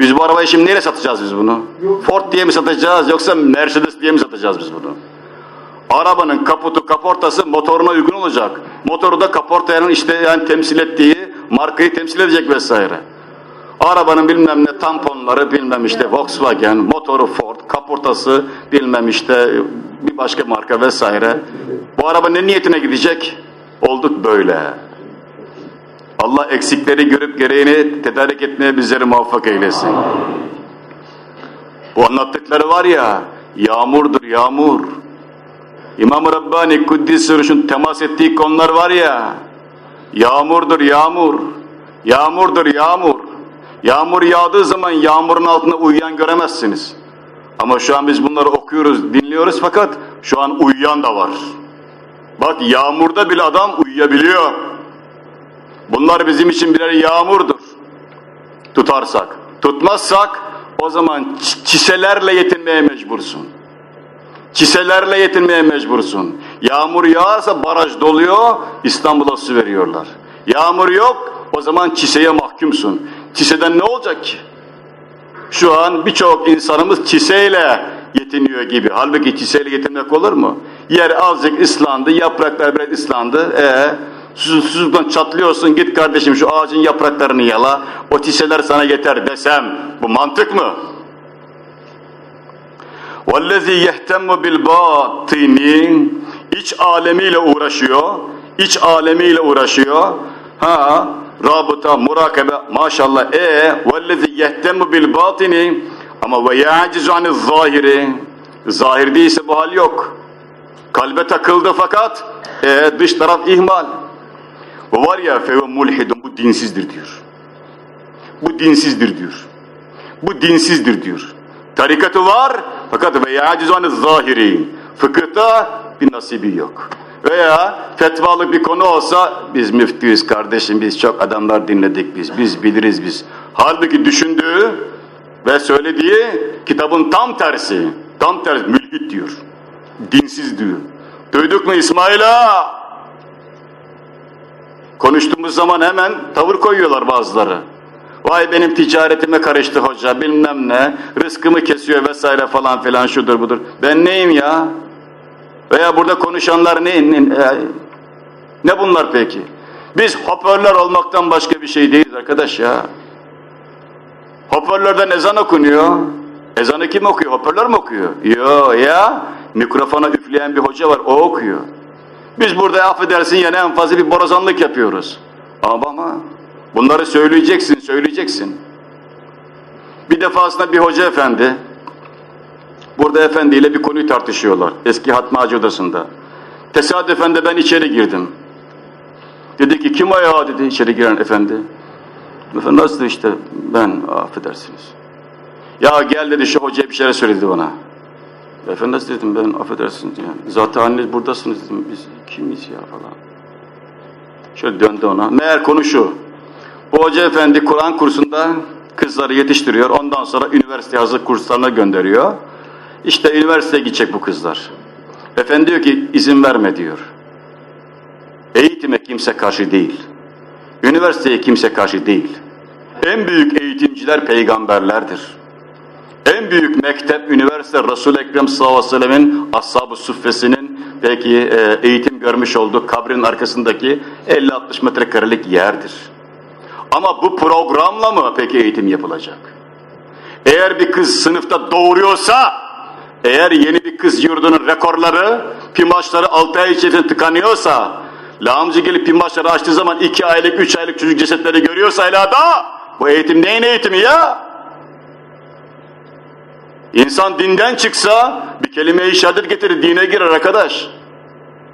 Biz bu arabayı şimdi nereye satacağız biz bunu? Ford diye mi satacağız yoksa Mercedes diye mi satacağız biz bunu? Arabanın kaputu, kaportası motoruna uygun olacak. Motoru da kaportanın işte yani temsil ettiği markayı temsil edecek vesaire. Arabanın bilmem ne tamponları bilmem işte Volkswagen, motoru Ford, kaportası bilmem işte bir başka marka vesaire. Bu araba ne niyetine gidecek? Olduk böyle. Allah eksikleri görüp gereğini tedarik etmeye bizleri muvaffak eylesin. Bu anlattıkları var ya, yağmurdur yağmur. İmam-ı Rabbani Kuddis Sürüş'ün temas ettiği konular var ya, yağmurdur yağmur, yağmurdur yağmur. Yağmur yağdığı zaman yağmurun altında uyuyan göremezsiniz. Ama şu an biz bunları okuyoruz, dinliyoruz fakat şu an uyuyan da var. Bak yağmurda bile adam uyuyabiliyor. Bunlar bizim için birer yağmurdur. Tutarsak. Tutmazsak o zaman çiselerle yetinmeye mecbursun. Çiselerle yetinmeye mecbursun. Yağmur yağarsa baraj doluyor, İstanbul'a su veriyorlar. Yağmur yok, o zaman çiseye mahkumsun. Çiseden ne olacak ki? Şu an birçok insanımız çiseyle yetiniyor gibi. Halbuki çiseyle yetinmek olur mu? Yer azıcık ıslandı, yapraklar biraz ıslandı. E susuzluktan çatlıyorsun, git kardeşim şu ağacın yapraklarını yala, o çiseler sana yeter desem, bu mantık mı? وَالَّذ۪ي يَهْتَمُّ بِالْبَاطِنِ iç alemiyle uğraşıyor, iç alemiyle uğraşıyor. Ha, rabıta, murakabe maşallah. E vellezi yehtemu bil batini. Ama ve yacizu anil zahiri. Zahirde ise bu hal yok. Kalbe takıldı fakat e, dış taraf ihmal. Bu var ya feve mulhidun bu dinsizdir diyor. Bu dinsizdir diyor. Bu dinsizdir diyor. Tarikatı var fakat ve yacizu anil zahiri. Fıkıhta bir nasibi yok. Veya fetvalık bir konu olsa biz müftüyüz kardeşim biz çok adamlar dinledik biz. Biz biliriz biz. Halbuki düşündüğü ve söylediği kitabın tam tersi. Tam tersi mülhit diyor. Dinsiz diyor. Duyduk mu İsmail'a? Konuştuğumuz zaman hemen tavır koyuyorlar bazıları. Vay benim ticaretime karıştı hoca bilmem ne, rızkımı kesiyor vesaire falan filan şudur budur. Ben neyim ya? Veya burada konuşanlar ne? Ne, ne bunlar peki? Biz hoparlör olmaktan başka bir şey değiliz arkadaş ya. Hoparlörden ezan okunuyor. Ezanı kim okuyor? Hoparlör mü okuyor? Yo ya. Mikrofona üfleyen bir hoca var o okuyor. Biz burada affedersin yani en fazla bir borazanlık yapıyoruz. Ama, ama bunları söyleyeceksin, söyleyeceksin. Bir defasında bir hoca efendi, burada efendiyle bir konuyu tartışıyorlar. Eski Hatmacı odasında. Tesadüfen de ben içeri girdim. Dedi ki kim ya dedi içeri giren efendi. Efendim nasıl işte ben affedersiniz. Ya gel dedi şu hocaya bir şeyler söyledi bana. Efendim nasıl dedim ben affedersiniz yani. Zaten anneniz buradasınız dedim biz kimiz ya falan. Şöyle döndü ona. Meğer konu şu. Bu hoca efendi Kur'an kursunda kızları yetiştiriyor. Ondan sonra üniversite hazır kurslarına gönderiyor. İşte üniversiteye gidecek bu kızlar. Efendi diyor ki izin verme diyor. Eğitime kimse karşı değil. Üniversiteye kimse karşı değil. En büyük eğitimciler peygamberlerdir. En büyük mektep, üniversite Resul-i Ekrem sallallahu aleyhi ve sellemin Ashab-ı Suffesi'nin peki e, eğitim görmüş olduğu kabrin arkasındaki 50-60 metrekarelik yerdir. Ama bu programla mı peki eğitim yapılacak? Eğer bir kız sınıfta doğuruyorsa, eğer yeni bir kız yurdunun rekorları, pimaçları 6 ay içerisinde tıkanıyorsa, lağımcı gelip pimaçları açtığı zaman 2 aylık, 3 aylık çocuk cesetleri görüyorsa hala da, bu eğitim neyin eğitimi ya? İnsan dinden çıksa bir kelime-i şehadet getirir, dine girer arkadaş.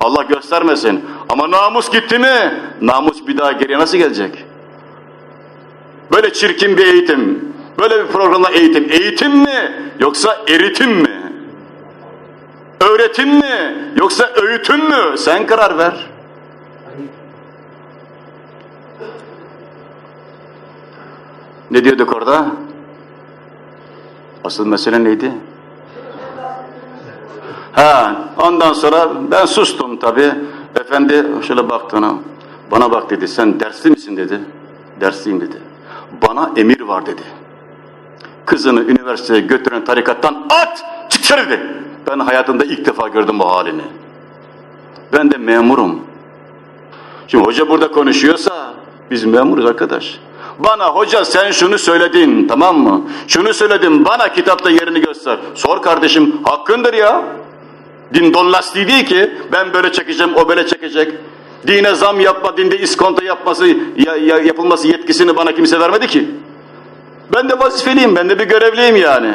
Allah göstermesin. Ama namus gitti mi? Namus bir daha geriye nasıl gelecek? Böyle çirkin bir eğitim, böyle bir programla eğitim. Eğitim mi yoksa eritim mi? Öğretim mi yoksa öğütüm mü? Sen karar ver. Ne diyorduk orada? Asıl mesele neydi? Ha, ondan sonra ben sustum tabi. Efendi şöyle baktı ona. Bana bak dedi, sen dersli misin dedi. Dersliyim dedi. Bana emir var dedi. Kızını üniversiteye götüren tarikattan at! Çık dedi. Ben hayatımda ilk defa gördüm bu halini. Ben de memurum. Şimdi hoca burada konuşuyorsa biz memuruz arkadaş. Bana hoca sen şunu söyledin tamam mı? Şunu söyledin bana kitapta yerini göster. Sor kardeşim hakkındır ya. Din don lastiği değil ki ben böyle çekeceğim o böyle çekecek. Dine zam yapma, dinde iskonto yapması, ya, ya, yapılması yetkisini bana kimse vermedi ki. Ben de vazifeliyim, ben de bir görevliyim yani.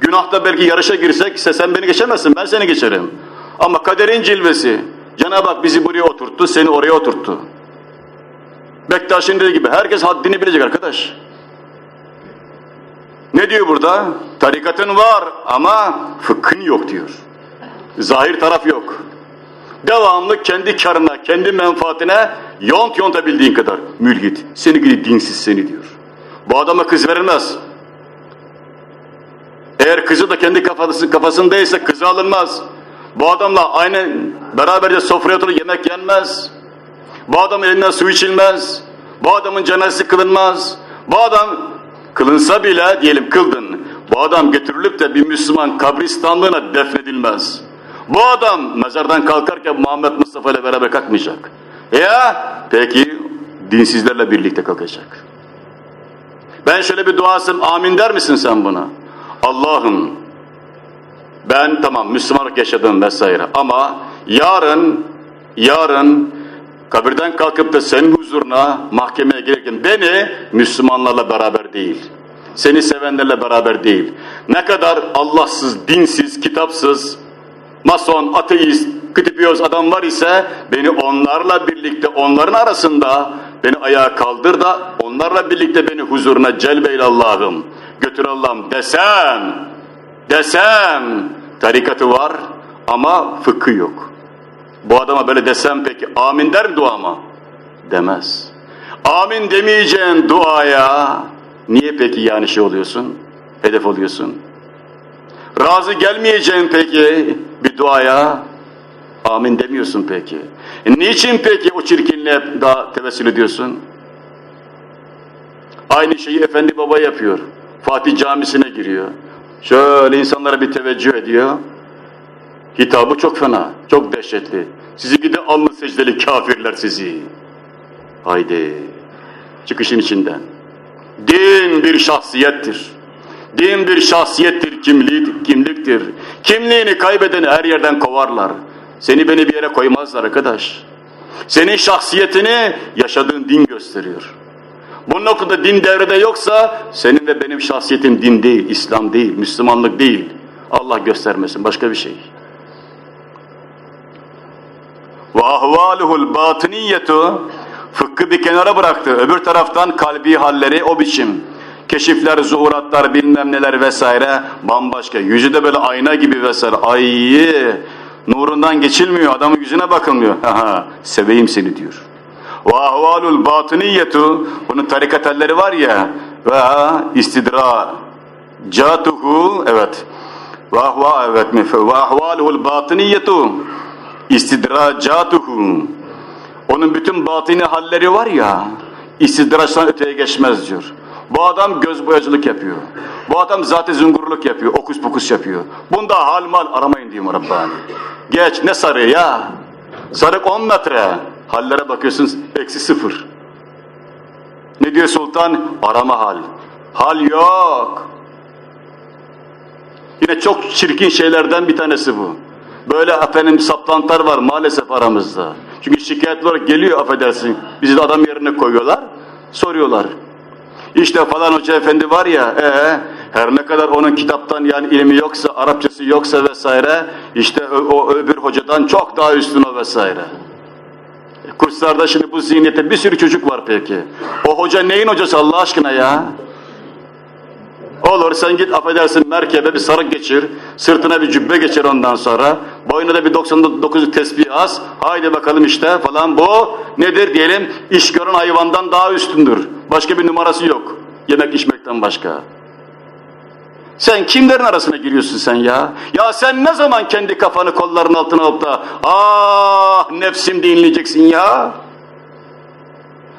Günahta belki yarışa girsek, sen beni geçemezsin, ben seni geçerim. Ama kaderin cilvesi, Cenab-ı Hak bizi buraya oturttu, seni oraya oturttu. Bektaş'ın dediği gibi herkes haddini bilecek arkadaş. Ne diyor burada? Tarikatın var ama fıkhın yok diyor. Zahir taraf yok. Devamlı kendi karına, kendi menfaatine yont yontabildiğin kadar mülhit. Seni gidi dinsiz seni diyor. Bu adama kız verilmez. Eğer kızı da kendi kafası, kafasındaysa kızı alınmaz. Bu adamla aynı beraberce sofraya oturup yemek yenmez. Bu adamın elinden su içilmez. Bu adamın cenazesi kılınmaz. Bu adam kılınsa bile diyelim kıldın. Bu adam götürülüp de bir Müslüman kabristanlığına defnedilmez. Bu adam mezardan kalkarken Muhammed Mustafa ile beraber kalkmayacak. Ya peki dinsizlerle birlikte kalkacak. Ben şöyle bir duasım amin der misin sen buna? Allah'ım ben tamam Müslümanlık yaşadım vesaire ama yarın yarın kabirden kalkıp da senin huzuruna mahkemeye gelirken beni Müslümanlarla beraber değil. Seni sevenlerle beraber değil. Ne kadar Allahsız, dinsiz, kitapsız, mason, ateist, kıtıpiyoz adam var ise beni onlarla birlikte onların arasında beni ayağa kaldır da onlarla birlikte beni huzuruna celbeyle Allah'ım götür Allah'ım desem desem tarikatı var ama fıkhı yok. Bu adama böyle desem peki amin der mi duama? Demez. Amin demeyeceğin duaya niye peki yani şey oluyorsun? Hedef oluyorsun. Razı gelmeyeceğin peki bir duaya amin demiyorsun peki. E niçin peki o çirkinliğe daha tevessül ediyorsun? Aynı şeyi Efendi Baba yapıyor. Fatih Camisi'ne giriyor. Şöyle insanlara bir teveccüh ediyor. Hitabı çok fena, çok dehşetli. Sizi gide alnı secdeli kafirler sizi. Haydi, çıkışın içinden. Din bir şahsiyettir. Din bir şahsiyettir, kimlik, kimliktir. Kimliğini kaybedeni her yerden kovarlar. Seni beni bir yere koymazlar arkadaş. Senin şahsiyetini yaşadığın din gösteriyor. Bu noktada din devrede yoksa senin ve benim şahsiyetim din değil, İslam değil, Müslümanlık değil. Allah göstermesin başka bir şey. Ve ahvaluhul batiniyetu fıkkı bir kenara bıraktı. Öbür taraftan kalbi halleri o biçim. Keşifler, zuhuratlar, bilmem neler vesaire bambaşka. Yüzü de böyle ayna gibi vesaire. Ay nurundan geçilmiyor, adamın yüzüne bakılmıyor. Aha, seveyim seni diyor. Ve ahvalul batiniyetu bunun tarikat halleri var ya ve istidra catuhu evet ve ahva evet mi ve ahvaluhul batiniyetu istidracatuhu onun bütün batini halleri var ya istidraçtan öteye geçmez diyor. Bu adam göz boyacılık yapıyor. Bu adam zaten zungurluk yapıyor, okus pokus yapıyor. Bunda hal mal aramayın diyor Rabbani. Geç ne sarı ya? Sarık 10 metre. Hallere bakıyorsunuz eksi sıfır. Ne diyor sultan? Arama hal. Hal yok. Yine çok çirkin şeylerden bir tanesi bu. Böyle efendim saplantılar var maalesef aramızda. Çünkü şikayet olarak geliyor affedersin. Bizi de adam yerine koyuyorlar. Soruyorlar. İşte falan hoca efendi var ya ee, her ne kadar onun kitaptan yani ilmi yoksa, Arapçası yoksa vesaire işte o, o öbür hocadan çok daha üstün o vesaire. Kurslarda şimdi bu zihniyette bir sürü çocuk var peki. O hoca neyin hocası Allah aşkına ya? Olur sen git affedersin merkebe bir sarık geçir, sırtına bir cübbe geçir ondan sonra, boynuna da bir 99 tesbih az, haydi bakalım işte falan bu nedir diyelim, iş gören hayvandan daha üstündür. Başka bir numarası yok, yemek içmekten başka. Sen kimlerin arasına giriyorsun sen ya? Ya sen ne zaman kendi kafanı kolların altına alıp da ah nefsim dinleyeceksin ya?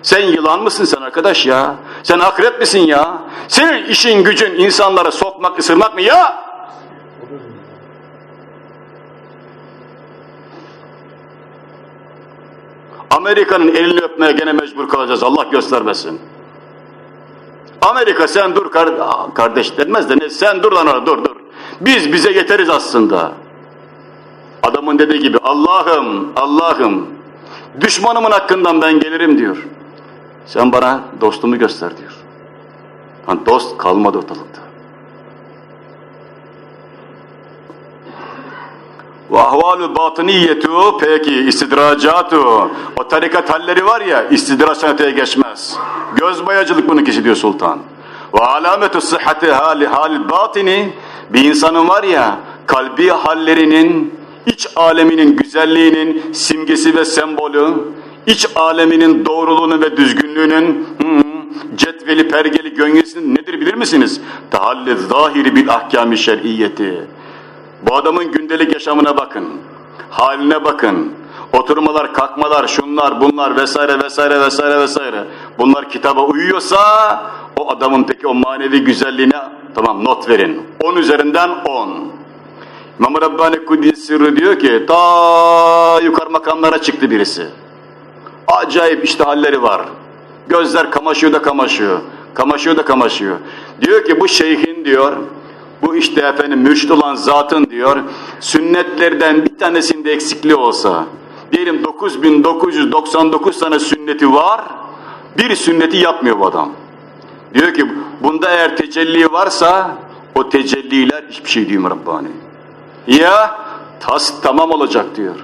Sen yılan mısın sen arkadaş ya? Sen akrep misin ya? Senin işin gücün insanlara sokmak, ısırmak mı ya? Amerika'nın elini öpmeye gene mecbur kalacağız. Allah göstermesin. Amerika sen dur kar kardeş denmez de ne sen dur lan orada dur dur. Biz bize yeteriz aslında. Adamın dediği gibi Allah'ım Allah'ım düşmanımın hakkından ben gelirim diyor. Sen bana dostumu göster diyor. Yani dost kalmadı ortalıkta. Ve ahvalü batiniyetu peki istidracatu o tarikat halleri var ya istidraçtan öteye geçmez. Göz bayacılık bunun kişi diyor sultan. Ve alametu sıhhati hali hal batini bir insanın var ya kalbi hallerinin iç aleminin güzelliğinin simgesi ve sembolü, iç aleminin doğruluğunu ve düzgünlüğünün cetveli pergeli göngesinin nedir bilir misiniz? Tahalli zahiri bil ahkami şer'iyeti. Bu adamın gündelik yaşamına bakın, haline bakın, oturmalar, kalkmalar, şunlar, bunlar vesaire vesaire vesaire vesaire. Bunlar kitaba uyuyorsa o adamın peki o manevi güzelliğine tamam not verin. 10 üzerinden 10. İmam Rabbani Kudüs Sırrı diyor ki ta yukarı makamlara çıktı birisi. Acayip işte halleri var. Gözler kamaşıyor da kamaşıyor. Kamaşıyor da kamaşıyor. Diyor ki bu şeyhin diyor, bu işte efendim mürşid olan zatın diyor, sünnetlerden bir tanesinde eksikliği olsa, diyelim 9999 tane sünneti var, bir sünneti yapmıyor bu adam. Diyor ki bunda eğer tecelli varsa o tecelliler hiçbir şey diyor Rabbani. Ya tas tamam olacak diyor.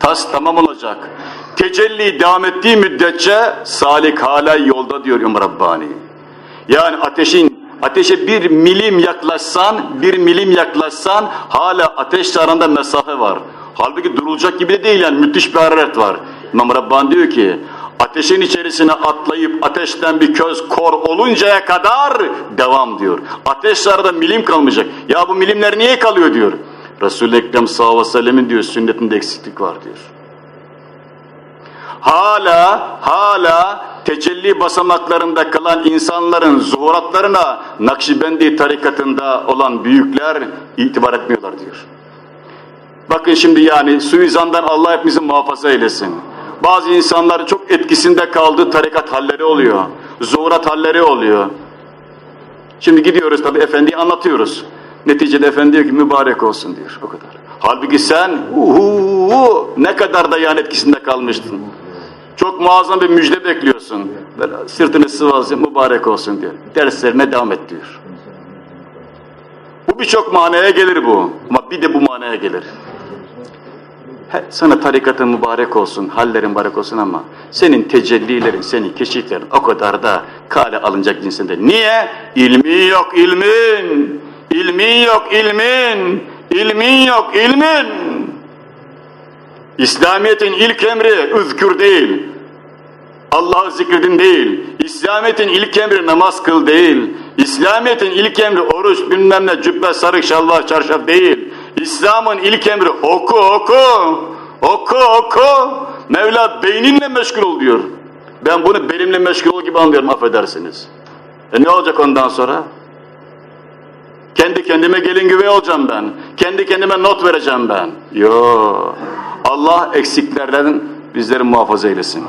Tas tamam olacak. Tecelli devam ettiği müddetçe salik hala yolda diyor Rabbani. Yani ateşin ateşe bir milim yaklaşsan, bir milim yaklaşsan hala ateşle aranda mesafe var. Halbuki durulacak gibi de değil yani müthiş bir hararet var. İmam Rabbani diyor ki ateşin içerisine atlayıp ateşten bir köz kor oluncaya kadar devam diyor. Ateşle arada milim kalmayacak. Ya bu milimler niye kalıyor diyor. Resul-i Ekrem sallallahu aleyhi ve sellemin diyor sünnetinde eksiklik var diyor. Hala, hala tecelli basamaklarında kalan insanların zuhuratlarına Nakşibendi tarikatında olan büyükler itibar etmiyorlar diyor. Bakın şimdi yani suizandan Allah hepimizi muhafaza eylesin. Bazı insanlar çok etkisinde kaldığı tarikat halleri oluyor. Zuhurat halleri oluyor. Şimdi gidiyoruz tabi efendiyi anlatıyoruz. Neticede efendi diyor ki mübarek olsun diyor o kadar. Halbuki sen uhu, ne kadar da yan etkisinde kalmıştın. Çok muazzam bir müjde bekliyorsun. Böyle sırtını sıvazı mübarek olsun diyor. Derslerine devam et diyor. Bu birçok manaya gelir bu. Ama bir de bu manaya gelir. He, sana tarikatın mübarek olsun, hallerin mübarek olsun ama senin tecellilerin, senin keşiflerin o kadar da kale alınacak cinsinde. Niye? İlmi yok ilmin. İlmin yok ilmin. İlmin yok ilmin. İslamiyet'in ilk emri üzkür değil. Allah'ı zikredin değil. İslamiyet'in ilk emri namaz kıl değil. İslamiyet'in ilk emri oruç bilmem ne cübbe sarık şalvar çarşaf değil. İslam'ın ilk emri oku oku. Oku oku. Mevla beyninle meşgul ol diyor. Ben bunu benimle meşgul ol gibi anlıyorum affedersiniz. E ne olacak ondan sonra? Kendi kendime gelin güvey olacağım ben. Kendi kendime not vereceğim ben. Yo. Allah eksiklerden bizleri muhafaza eylesin.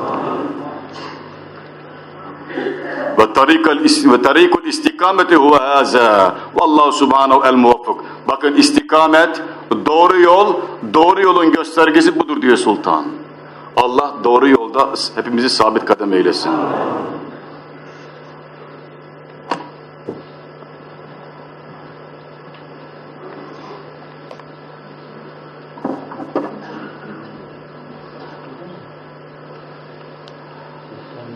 Ve tarikul ve tarikul istikameti huve haza. Vallahu subhanahu el muvaffak. Bakın istikamet doğru yol, doğru yolun göstergesi budur diyor sultan. Allah doğru yolda hepimizi sabit kadem eylesin.